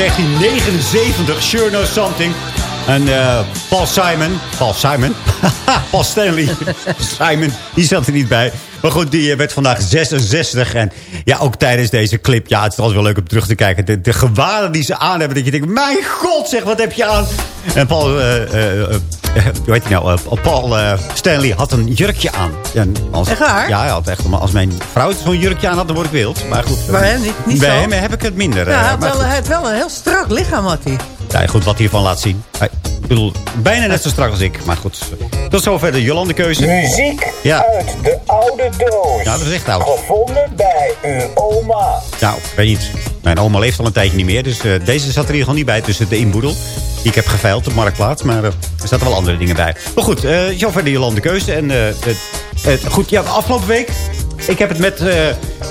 Uit 1979. Sure Something. En eh, Paul Simon. Paul Simon? Paul Stanley. Simon, die zat er niet bij. Maar goed, die eh, werd vandaag 66. En ja, ook tijdens deze clip. Ja, het is altijd wel leuk om terug te kijken. De, de gewaden die ze aan hebben. Dat je denkt, mijn god zeg, wat heb je aan? En Paul... eh, hoe heet hij nou? Eh, Paul eh, Stanley had een jurkje aan. En als, Echt waar? Ja, hij had echt. Als mijn vrouw zo'n jurkje aan had, dan word ik wild. Maar goed. Bij hem niet- niet Bij zo. hem heb ik het minder. Ja, eh, hij had wel, hij had wel een heel strak lichaam, had hij. Ja, goed, wat hij hiervan laat zien. Hij- bedoel, bijna net zo strak als ik. Maar goed, tot zover de Jolande keuze. Muziek Ja. uit de oude doos. Ja, dat is echt oud. Gevonden bij uw oma. Nou, ik weet niet. Mijn oma leeft al een tijdje niet meer. Dus eh, deze zat er ieder geval niet bij tussen de inboedel. Die ik heb geveild op Marktplaats. Maar eh, er zaten wel andere dingen bij. Maar goed, eh zover de Jolande keuze. En goed, ja, afgelopen week... Ik heb het met,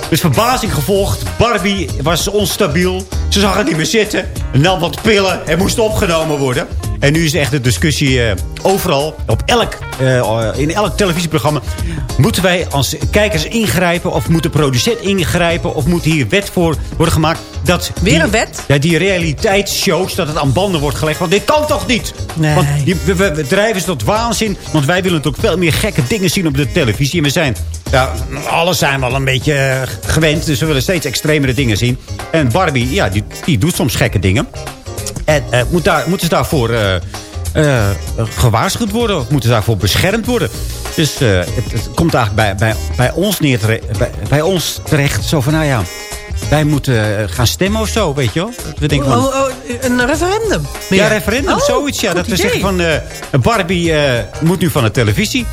met verbazing gevolgd. Barbie was onstabiel. Ze zag het niet meer zitten. Nam wat pillen en moest opgenomen worden. En nu is echt de discussie eh, overal. Op elk, eh, in elk televisieprogramma. Moeten wij als kijkers ingrijpen? Of moet de producent ingrijpen? Of moet hier wet voor worden gemaakt? Dat Weer die- een wet? Ja, die realiteitsshows, dat het aan banden wordt gelegd. Want dit kan toch niet? Nee. Want die, we, we- we drijven ze tot waanzin. Want wij willen natuurlijk veel meer gekke dingen zien op de televisie. En we zijn, ja, alles zijn we al een beetje eh, gewend. Dus we willen steeds extremere dingen zien. En Barbie, ja, die, die doet soms gekke dingen. En eh, moet daar, moeten ze daarvoor eh, eh, gewaarschuwd worden? Of moeten ze daarvoor beschermd worden? Dus het, het komt eigenlijk bij, bij, bij, ons neer bij, bij ons terecht. Zo van, nou ja, wij moeten gaan stemmen of zo, weet je wel? We denken van, Oh, oh, een referendum. meer. ja, referendum, Oh, zoiets. Ja, dat we zeggen van, eh, Barbie moet nu van de televisie.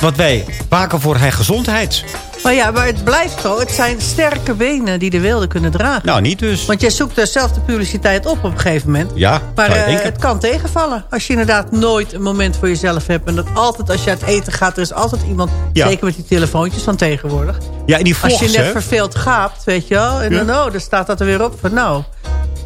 Wat wij waken voor haar gezondheid. Maar ja, maar het blijft zo. Het zijn sterke benen die de wilde kunnen dragen. Nou, niet dus. Want jij zoekt dezelfde publiciteit op op een gegeven moment. Ja, Maar eh, het kan tegenvallen. Als je inderdaad nooit een moment voor jezelf hebt. En dat altijd als je uit eten gaat, er is altijd iemand... Ja. Zeker met die telefoontjes van tegenwoordig. Ja, en die Als je net hè? verveeld gaapt, weet je wel. En Ja. dan, oh, dan staat dat er weer op van nou...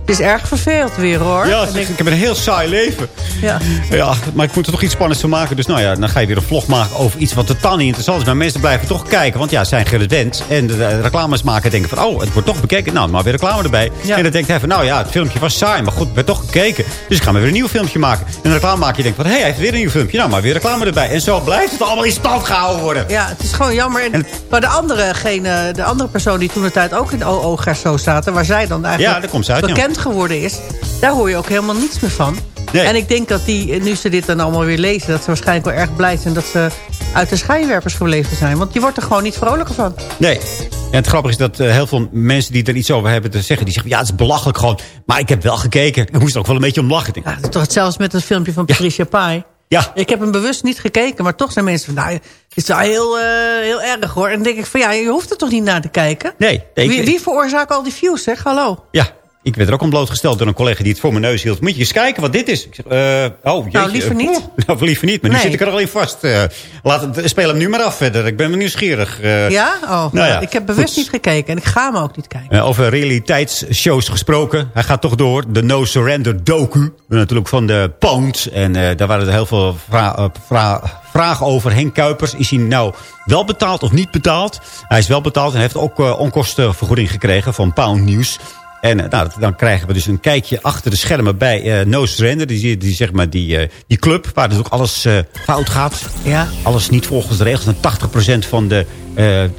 Het is erg verveeld weer, hoor. Ja, zeg, ik- ik heb een heel saai leven. ja. Ja, maar ik moet er toch iets spannends van maken. Dus nou ja, dan ga je weer een vlog maken over iets wat totaal niet interessant is. Maar mensen blijven toch kijken, want ja, ze zijn gewend. En de, reclames maken denken van, oh, het wordt toch bekeken. Nou, maar weer reclame erbij. Ja. En dan denkt hij van, nou ja, het filmpje was saai. Maar goed, werd toch gekeken. Dus gaan we weer een nieuw filmpje maken. En de reclame maak je denkt van, hé, hey, hij heeft weer een nieuw filmpje. Nou, maar weer reclame erbij. En zo blijft het allemaal in stand gehouden worden. Ja, het is gewoon jammer. En, maar de andere, gene, de andere persoon die toen de tijd ook in de OO Gerso zaten... waar zij dan Ja, eigenlijk daar komt ze uit, ja. Bekend geworden is... daar hoor je ook helemaal niets meer van. Nee. En ik denk dat die, nu ze dit dan allemaal weer lezen... dat ze waarschijnlijk wel erg blij zijn dat ze uit de schijnwerpers gebleven zijn. Want je wordt er gewoon niet vrolijker van. Nee. En het grappige is dat eh, heel veel mensen die er iets over hebben te zeggen... die zeggen, ja, het is belachelijk gewoon. Maar ik heb wel gekeken. Ik moest er ook wel een beetje om lachen. Denk, Ja, toch hetzelfde met het filmpje van Patricia Pai. Ja. Ik heb hem bewust niet gekeken, maar toch zijn mensen van... nou, het is wel heel, eh, heel erg hoor. En dan denk ik van, ja, je hoeft er toch niet naar te kijken? Nee. Wie, wie veroorzaakt al die views, zeg? Hallo. Ja, ik werd er ook om blootgesteld door een collega die het voor mijn neus hield. Moet je eens kijken wat dit is? Ik zeg, eh, oh, jeetje. Nou, liever niet. Nou, liever niet, maar nu zit ik er al in vast. Eh, laat het, speel hem nu maar af verder. Ik ben me nieuwsgierig. Eh, Ja? Oh, nou, ja, ik heb bewust goed. niet gekeken en ik ga hem ook niet kijken. Over realiteitsshows gesproken. Hij gaat toch door. De No Surrender docu. Natuurlijk van de Pound. En daar waren er heel veel vra- vra- vragen over. Henk Kuipers. Is hij nou wel betaald of niet betaald? Hij is wel betaald en heeft ook onkostenvergoeding gekregen van Pound News. En eh, nou, dan krijgen we dus een kijkje achter de schermen bij eh, No Surrender. Die, die, zeg maar, die, eh, die club waar dus ook alles fout gaat. Ja. Alles niet volgens de regels. En 80% van de,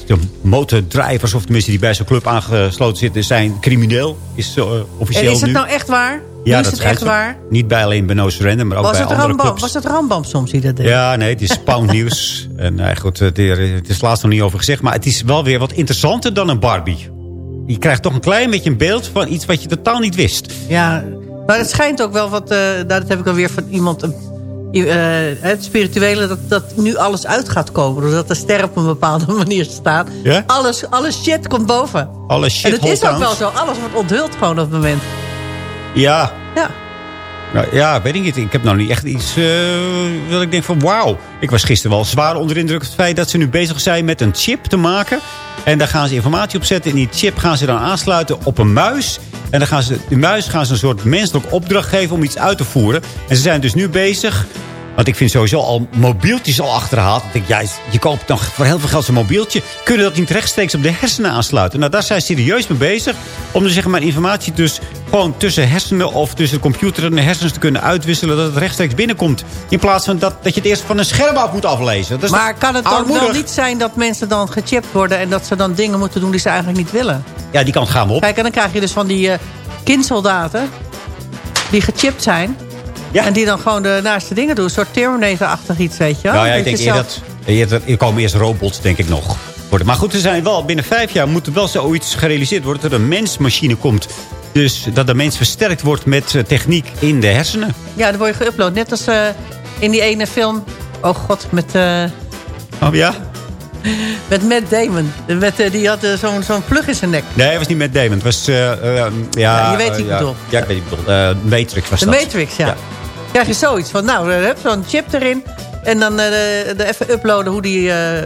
de motordrijvers, of tenminste die bij zo'n club aangesloten zitten, zijn crimineel. Is officieel En is het nu. nou echt waar? ja, is dat schijnt echt waar? Niet bij alleen bij No Surrender, maar ook Was bij andere Rambam, clubs. was het Rambam soms die dat deed? Ja, nee, het is Pound Nieuws. En goed, er- het is laatst nog niet over gezegd. Maar het is wel weer wat interessanter dan een Barbie. Je krijgt toch een klein beetje een beeld van iets wat je totaal niet wist. Ja, maar het schijnt ook wel wat... nou, dat heb ik alweer van iemand... eh, het spirituele, dat, dat nu alles uit gaat komen. Doordat de ster op een bepaalde manier staat. Ja? Alles, alles shit komt boven. Alle shit en het is ook wel zo. Alles wordt onthuld gewoon op het moment. Ja, Ja. Nou, ja, weet ik niet. Ik heb nou niet echt iets eh dat ik denk van wauw. Ik was gisteren wel zwaar onder de indruk van het feit dat ze nu bezig zijn met een chip te maken. En daar gaan ze informatie op zetten. En die chip gaan ze dan aansluiten op een muis. En dan gaan ze, de muis gaan ze een soort menselijk opdracht geven om iets uit te voeren. En ze zijn dus nu bezig... Want ik vind sowieso al mobieltjes al achterhaald. Ik denk, ja, je koopt dan voor heel veel geld zo'n mobieltje. Kunnen dat niet rechtstreeks op de hersenen aansluiten? Nou, daar zijn ze serieus mee bezig. Om dus zeg maar informatie dus gewoon tussen hersenen of tussen de computer en de hersens te kunnen uitwisselen. Dat het rechtstreeks binnenkomt. In plaats van dat, dat je het eerst van een scherm af moet aflezen. Dat is Maar kan het dan armoedig? wel niet zijn dat mensen dan gechipt worden... en dat ze dan dingen moeten doen die ze eigenlijk niet willen? Ja, die kant gaan we op. Kijk, en dan krijg je dus van die eh, kindsoldaten... die gechipt zijn... en die dan gewoon de naaste dingen doen. Een soort Terminator-achtig iets, weet je wel? Nou ja, ik denk eerder zelf- dat... eerder- Er komen eerst robots, denk ik nog. Worden. Maar goed, er zijn wel binnen vijf jaar moet er wel zoiets gerealiseerd worden... dat er een mensmachine komt. Dus dat de mens versterkt wordt met eh, techniek in de hersenen. Ja, dan word je geüpload. Net als eh, in die ene film... Oh god, met... eh, Oh ja? Met Matt Damon. Met, die had zo'n plug in zijn nek. Nee, het was niet met Damon. Het was... ja, Ja, je weet wie ik ja. bedoel. Ja, ik weet wie ik bedoel. Matrix was De dat. Matrix, ja. Krijg je zoiets van, nou, eh, heb zo'n chip erin. En dan eh, de, de even uploaden hoe die, eh,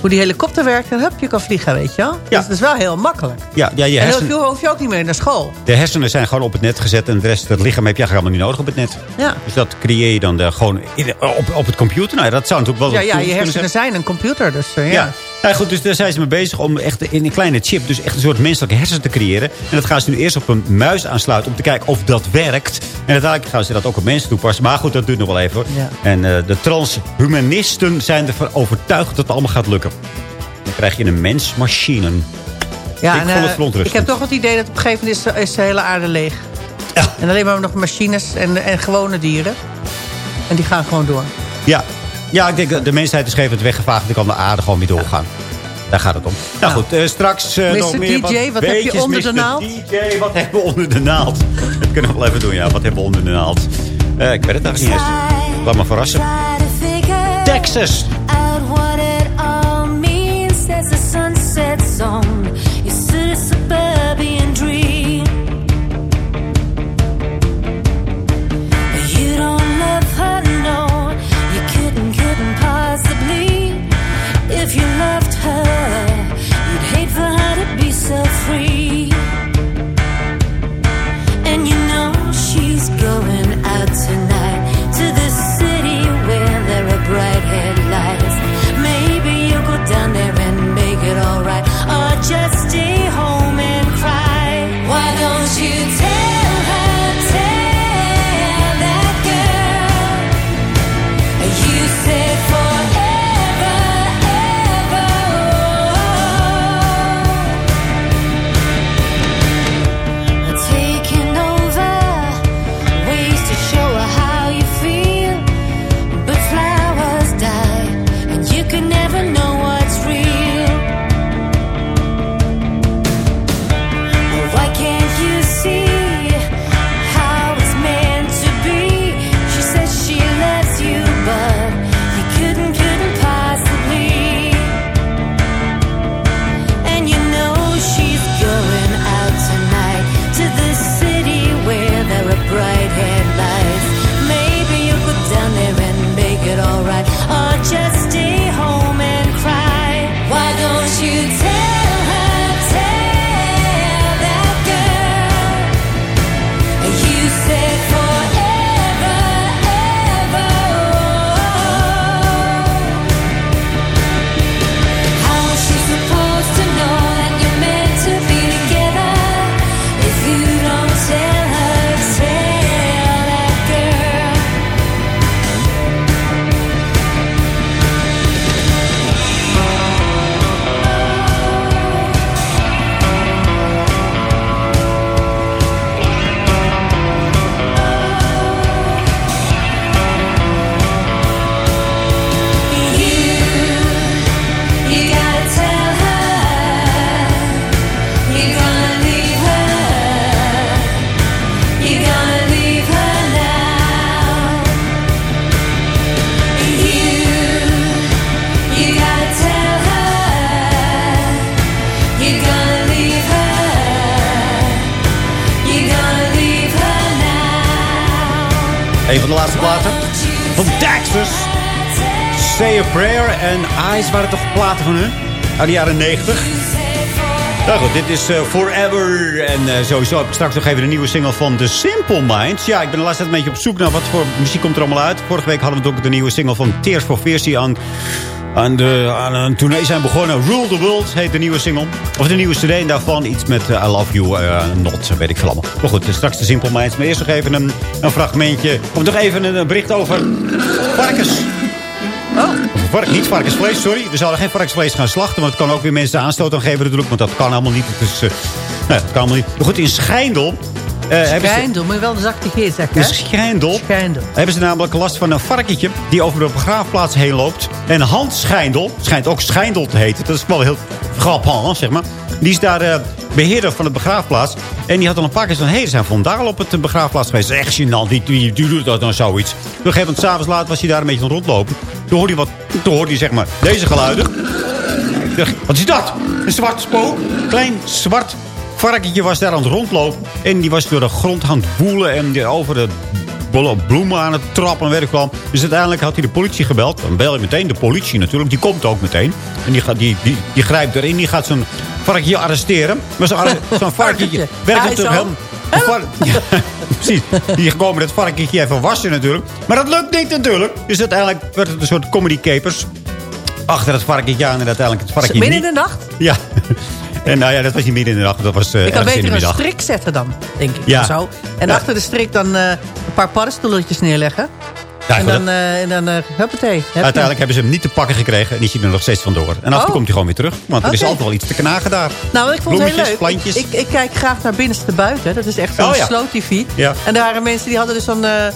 hoe die helikopter werkt. En hup, je kan vliegen, weet je wel. Dus dat is wel heel makkelijk. Ja, ja je en dan hoef je, ook niet meer naar school. de hersenen zijn gewoon op het net gezet... en de rest, het lichaam heb je eigenlijk helemaal niet nodig op het net. Ja. Dus dat creëer je dan eh, gewoon in- op, op het computer. Nou ja, dat zou natuurlijk wel... Ja, ja, je hersenen zijn. een computer, dus eh, ja. Ja. Nou goed, dus daar zijn ze mee bezig om echt in een kleine chip... dus echt een soort menselijke hersenen te creëren. En dat gaan ze nu eerst op een muis aansluiten... om te kijken of dat werkt. En uiteindelijk gaan ze dat ook op mensen toepassen. Maar goed, dat duurt nog wel even. hoor. Ja. En eh, de transhumanisten zijn ervan overtuigd dat het allemaal gaat lukken. Dan krijg je een mens-machine. Ja, ik en, vond het eh, verontrustend. ik heb toch het idee dat op een gegeven moment is, is de hele aarde leeg. En alleen maar nog machines en, en gewone dieren. En die gaan gewoon door. Ja. Ja, ik denk dat de mensheid is gegeven het weggevaagd. Dan kan de aarde gewoon weer doorgaan. Daar gaat het om. Nou goed, eh, straks eh, Mr. nog meer DJ, wat heb je onder de Mr. naald? DJ, wat hebben we onder de naald? Dat kunnen we wel even doen, ja. Wat hebben we onder de naald? Eh, ik weet het eigenlijk niet eens. Laat maar verrassen. Texas. De jaren 90. Nou goed, dit is eh, Forever. En eh, sowieso straks nog even een nieuwe single van The Simple Minds. Ja, ik ben de laatste tijd een beetje op zoek naar wat voor muziek komt er allemaal uit. Vorige week hadden we ook de nieuwe single van Tears for Fears aan. aan, de, aan een tournee zijn begonnen. Rule the World heet de nieuwe single. Of de nieuwe CD en daarvan iets met eh, I Love You uh, Not, weet ik veel allemaal. Maar goed, straks de Simple Minds. Maar eerst nog even een, een fragmentje. Of nog even een bericht over varkens. Vark, niet varkensvlees, sorry. We zouden geen varkensvlees gaan slachten. Want het kan ook weer mensen aanstoot aan geven natuurlijk. Want dat kan allemaal niet. Het is, uh, dat kan allemaal niet. Maar goed, in Schijndel... Uh, Schijndel, moet je wel de zakje zeggen. hè? Schijndel. Schijndel. Hebben ze namelijk last van een varkentje die over de begraafplaats heen loopt. En Hans Schijndel, schijnt ook Schijndel te heten. Dat is wel heel grappig, zeg maar. Die is daar uh, beheerder van de begraafplaats. En die had al een paar keer van... hé, hey, er zijn vandalen op het begraafplaats geweest. Echt gênant. Wie, wie, wie doet dat dan zoiets? Op een gegeven moment, s'avonds laat, was hij daar een beetje aan rondlopen. Toen hoorde hij, wat, toen hoorde hij zeg maar, deze geluiden. Wat is dat? Een zwart spook? Klein zwart varkentje was daar aan het rondlopen. En die was door de grond aan het woelen. En over de bloemen aan het trappen en werk kwam. Dus uiteindelijk had hij de politie gebeld. Dan bel je meteen de politie natuurlijk. Die komt ook meteen. En die, gaat, die, die, die grijpt erin. Die gaat zo'n varkentje arresteren. Maar zo'n zo varkentje werkt natuurlijk helemaal... Ja, precies. Die komen dat varkentje even wassen natuurlijk. Maar dat lukt niet natuurlijk. Dus uiteindelijk werd het een soort comedy capers. Achter het varkentje aan en uiteindelijk het varkentje Midden in de nacht? Ja. En nou ja, dat was niet midden in de nacht. Dat was uh, Ik kan beter een strik zetten dan, denk ik. Ja. Zo. En Ja. achter de strik dan eh, een paar paddenstoeltjes neerleggen. Ja, en dan, eh en dan uh, huppatee. heb je Uiteindelijk hebben ze hem niet te pakken gekregen. En die zit er nog steeds vandoor. En af en toe Oh. komt hij gewoon weer terug. Want er is altijd wel iets te knagen daar. Nou, ik vond het heel leuk. plantjes. Ik, ik, ik kijk graag naar binnenste buiten. Dat is echt zo'n Oh, ja. slow tv. Ja. En daar waren mensen die hadden dus dan, eh,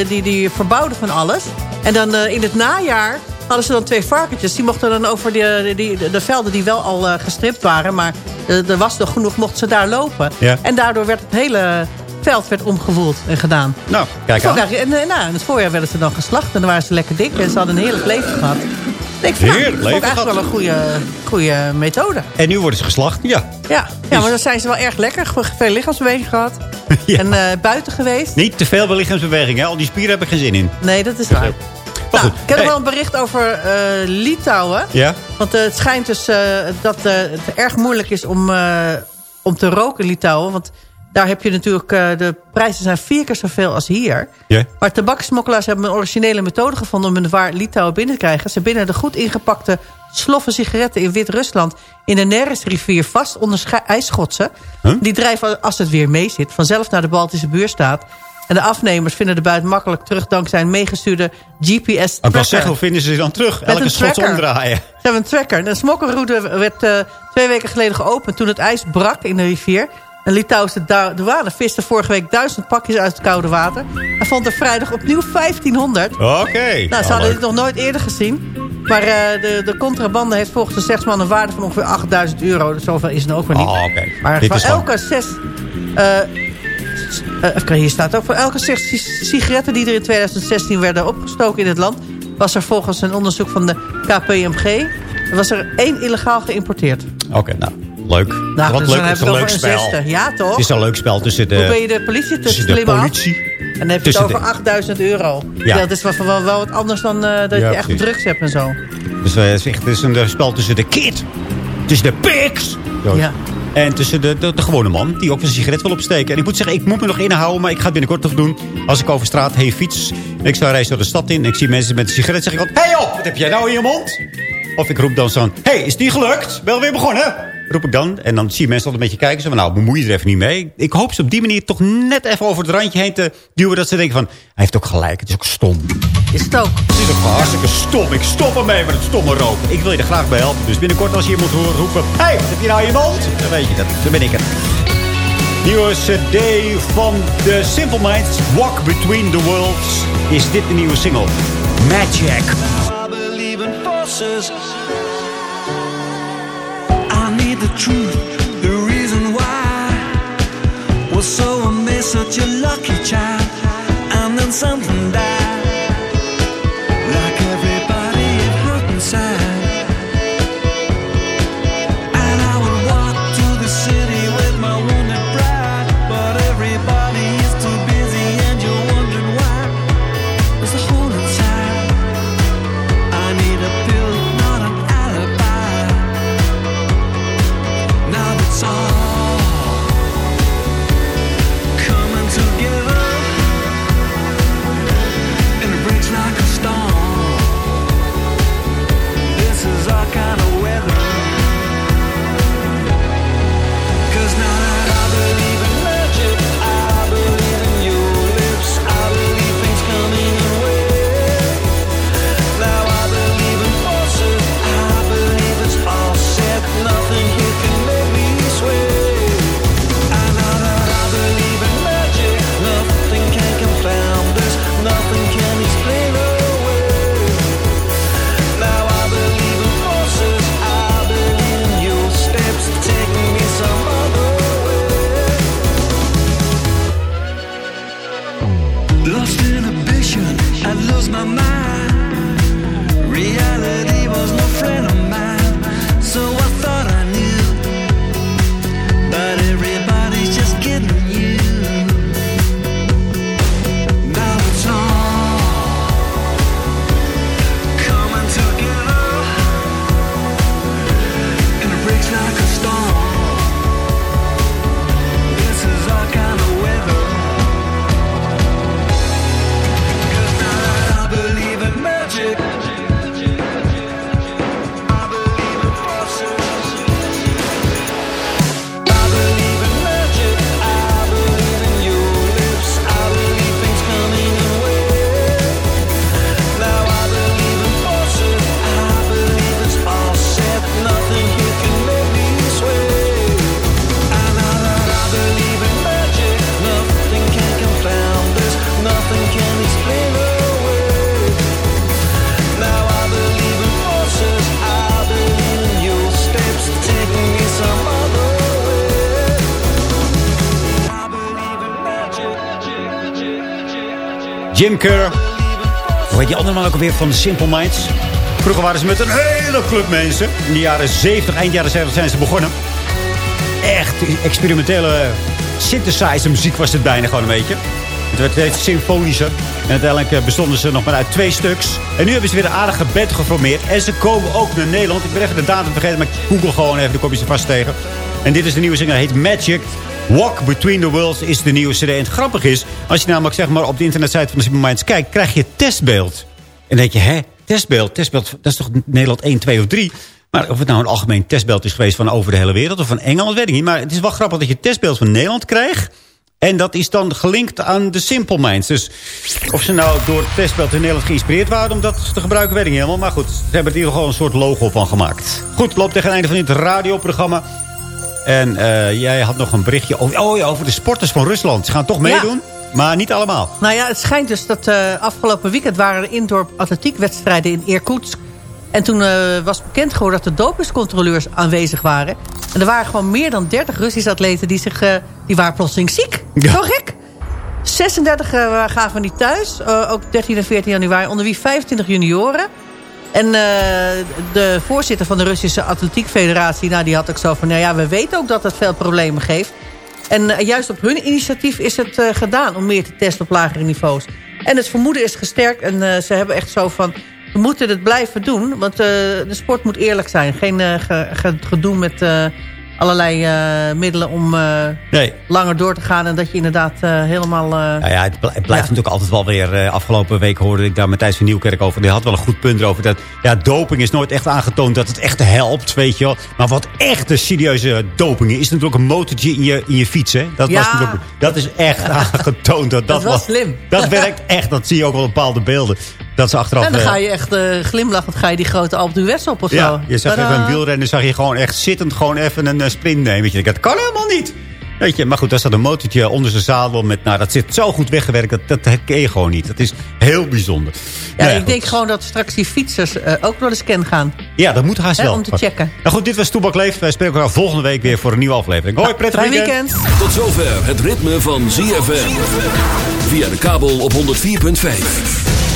eh, die, die verbouwden van alles. En dan eh, in het najaar hadden ze dan twee varkentjes. Die mochten dan over die, de, de velden die wel al eh, gestript waren. Maar eh, er was nog genoeg, mochten ze daar lopen. Ja. En daardoor werd het hele veld werd omgewoeld en gedaan. Nou, kijk aan. En eh, nou, in het voorjaar werden ze dan geslacht. En dan waren ze lekker dik. En ze hadden een heerlijk leven gehad. Ik vond, Heerlijk leven eigenlijk wel een goede, goede methode. En nu worden ze geslacht. Ja. Ja, ja maar dan zijn ze wel erg lekker. Veel lichaamsbeweging gehad. En eh, buiten geweest. Niet te veel lichaamsbeweging. Hè? Al die spieren heb ik geen zin in. Nee, dat is waar. Nou, ik heb nog wel een bericht over eh, Litouwen. Ja? Want eh, het schijnt dus eh, dat het erg moeilijk is om, om te roken in Litouwen. Want daar heb je natuurlijk... de prijzen zijn vier keer zoveel als hier. Ja. Maar tabaksmokkelaars hebben een originele methode gevonden... om een waar Litouwen binnen te krijgen. Ze binden de goed ingepakte sloffen sigaretten in Wit-Rusland... in de Neresrivier vast onder ijsschotsen. Die drijven als het weer mee zit... vanzelf naar de Baltische buurstaat. En de afnemers vinden de buit makkelijk terug... dankzij een meegestuurde GPS-tracker. Ik kan zeggen, hoe vinden ze ze dan terug? Met Elke schot omdraaien. Ze hebben een tracker. De smokkelroute werd eh, twee weken geleden geopend... toen het ijs brak in de rivier. Een Litouwse du- douane viste vorige week duizend pakjes uit het koude water... en vond er vrijdag opnieuw 1500. Oké. Nou, ze Nou, hadden dit nog nooit eerder gezien. Maar eh, de, de contrabande heeft volgens de zegsman een waarde van ongeveer 8000 euro. Dus zoveel is het ook weer niet. Oh. Maar Dit van elke zes... eh, even kijken, hier staat ook... voor elke sigaretten die er in 2016 werden opgestoken in het land... was er volgens een onderzoek van de KPMG... was er één illegaal geïmporteerd. Oké, nou, leuk. Nou, Wat dus leuk. Het is een leuk spel. zesde. Ja, toch? Het is een leuk spel tussen de... Hoe ben je de politie te tussen de politie. En dan heb je het over de- 8000 euro. Ja. Dat is wel, wel, wel wat anders dan eh, dat Ja, je echt precies. drugs hebt en zo. Dus eh, het is echt het is een eh, spel tussen de kid. Tussen de pigs. Zo. Ja. En tussen de, de, de gewone man die ook een sigaret wil opsteken. En ik moet zeggen, ik moet me nog inhouden, maar ik ga het binnenkort nog doen. Als ik over straat heen fiets. En ik sta reis door de stad in. En ik zie mensen met een sigaret. zeg ik altijd, hey op, wat heb jij nou in je mond? Of ik roep dan zo, hey, is die gelukt? Wel weer begonnen? Roep ik dan. En dan zie je mensen altijd een beetje kijken. Zo van, nou, bemoei je er even niet mee. Ik hoop ze op die manier toch net even over het randje heen te duwen. Dat ze denken van, hij heeft ook gelijk. Het is ook stom. Is het ook. Het is ook gewoon hartstikke stom. Ik stop ermee met het stomme roken. Ik wil je er graag bij helpen. Dus binnenkort als je iemand hoort roepen... Hé, hey, wat heb je nou in je mond? Dan weet je dat. Dan ben ik het. Nieuwe cd van The Simple Minds. Walk Between the Worlds. Is dit de nieuwe single? Magic. Truth, the reason why. Was so amazed, such a lucky child. And then something died. Jim Kerr. Hoe heet die andere man ook alweer van Simple Minds? Vroeger waren ze met een hele club mensen. In de jaren 70, eind jaren 70 zijn ze begonnen. Echt experimentele synthesizer muziek was het bijna gewoon een beetje. Het werd steeds symfonischer. En uiteindelijk eh, bestonden ze nog maar uit twee stuks. En nu hebben ze weer een aardige band geformeerd. En ze komen ook naar Nederland. Ik ben even de datum vergeten, maar ik google gewoon even. Dan kom je ze vast tegen. En dit is de nieuwe zinger. heet Magic. Walk Between the Worlds is de nieuwe cd. En het grappige is, als je namelijk zeg maar, op de internetsite van de Simple Minds kijkt... krijg je testbeeld. En dan denk je, hè, testbeeld? Testbeeld, dat is toch Nederland 1, 2 of 3? Maar of het nou een algemeen testbeeld is geweest van over de hele wereld... of van Engeland, weet ik niet. Maar het is wel grappig dat je testbeeld van Nederland krijgt... En dat is dan gelinkt aan de Simple Minds. Dus of ze nou door het testbeeld in Nederland geïnspireerd waren... om dat te gebruiken, weet ik niet helemaal. Maar goed, ze hebben er hier gewoon een soort logo van gemaakt. Goed, loopt tegen het einde van dit radioprogramma. En eh, jij had nog een berichtje over, oh ja, over de sporters van Rusland. Ze gaan toch meedoen, maar niet allemaal. Nou ja, het schijnt dus dat eh, afgelopen weekend waren er indoor atletiekwedstrijden in Irkutsk. En toen eh, was bekend geworden dat de dopingscontroleurs aanwezig waren. En er waren gewoon meer dan 30 Russische atleten die, zich, eh, die waren plotseling ziek. Zo gek. 36 eh, gaven die thuis, eh, ook 13 en 14 januari, onder wie 25 junioren. En de voorzitter van de Russische Atletiek Federatie... Nou, die had ook zo van, nou ja, we weten ook dat het veel problemen geeft. En eh, juist op hun initiatief is het eh, gedaan om meer te testen op lagere niveaus. En het vermoeden is gesterkt en eh, ze hebben echt zo van... we moeten het blijven doen, want de sport moet eerlijk zijn. Geen ge- ge- gedoe met allerlei eh, middelen om eh, Nee. langer door te gaan... en dat je inderdaad eh, helemaal... Nou ja, het, bl- het blijft natuurlijk altijd wel weer... afgelopen week hoorde ik daar Matthijs van Nieuwkerk over. Die had wel een goed punt erover. Dat, ja, doping is nooit echt aangetoond dat het echt helpt, weet je wel. Maar wat echte serieuze doping is... is natuurlijk een motortje in je, in je fiets, hè. Dat, Ja. was natuurlijk, dat is echt aangetoond. Dat, Dat was slim. Dat werkt echt. Dat zie je ook wel op bepaalde beelden. Dat ze achteraf... en dan eh, ga je echt eh, glimlachend ga je die grote Alpe d'Huez op of zo. Ja, je zag Tadaa. even een wielrenner, zag je gewoon echt zittend gewoon even een eh, sprint nemen. Weet je, dat kan helemaal niet. Weet je, maar goed, daar staat een motortje onder zijn zadel met, nou, dat zit zo goed weggewerkt, dat, dat herken je gewoon niet. Dat is heel bijzonder. Ja, Nou ik goed. denk gewoon dat straks die fietsers eh, ook door de scan gaan. Ja, dat moet haast Hè, wel. om te checken. Nou goed, dit was Toebak Leeft. Wij spreken elkaar volgende week weer voor een nieuwe aflevering. Hoi, prettig Fijn weekend. weekend. Tot zover het ritme van ZFM. Via de kabel op 104.5.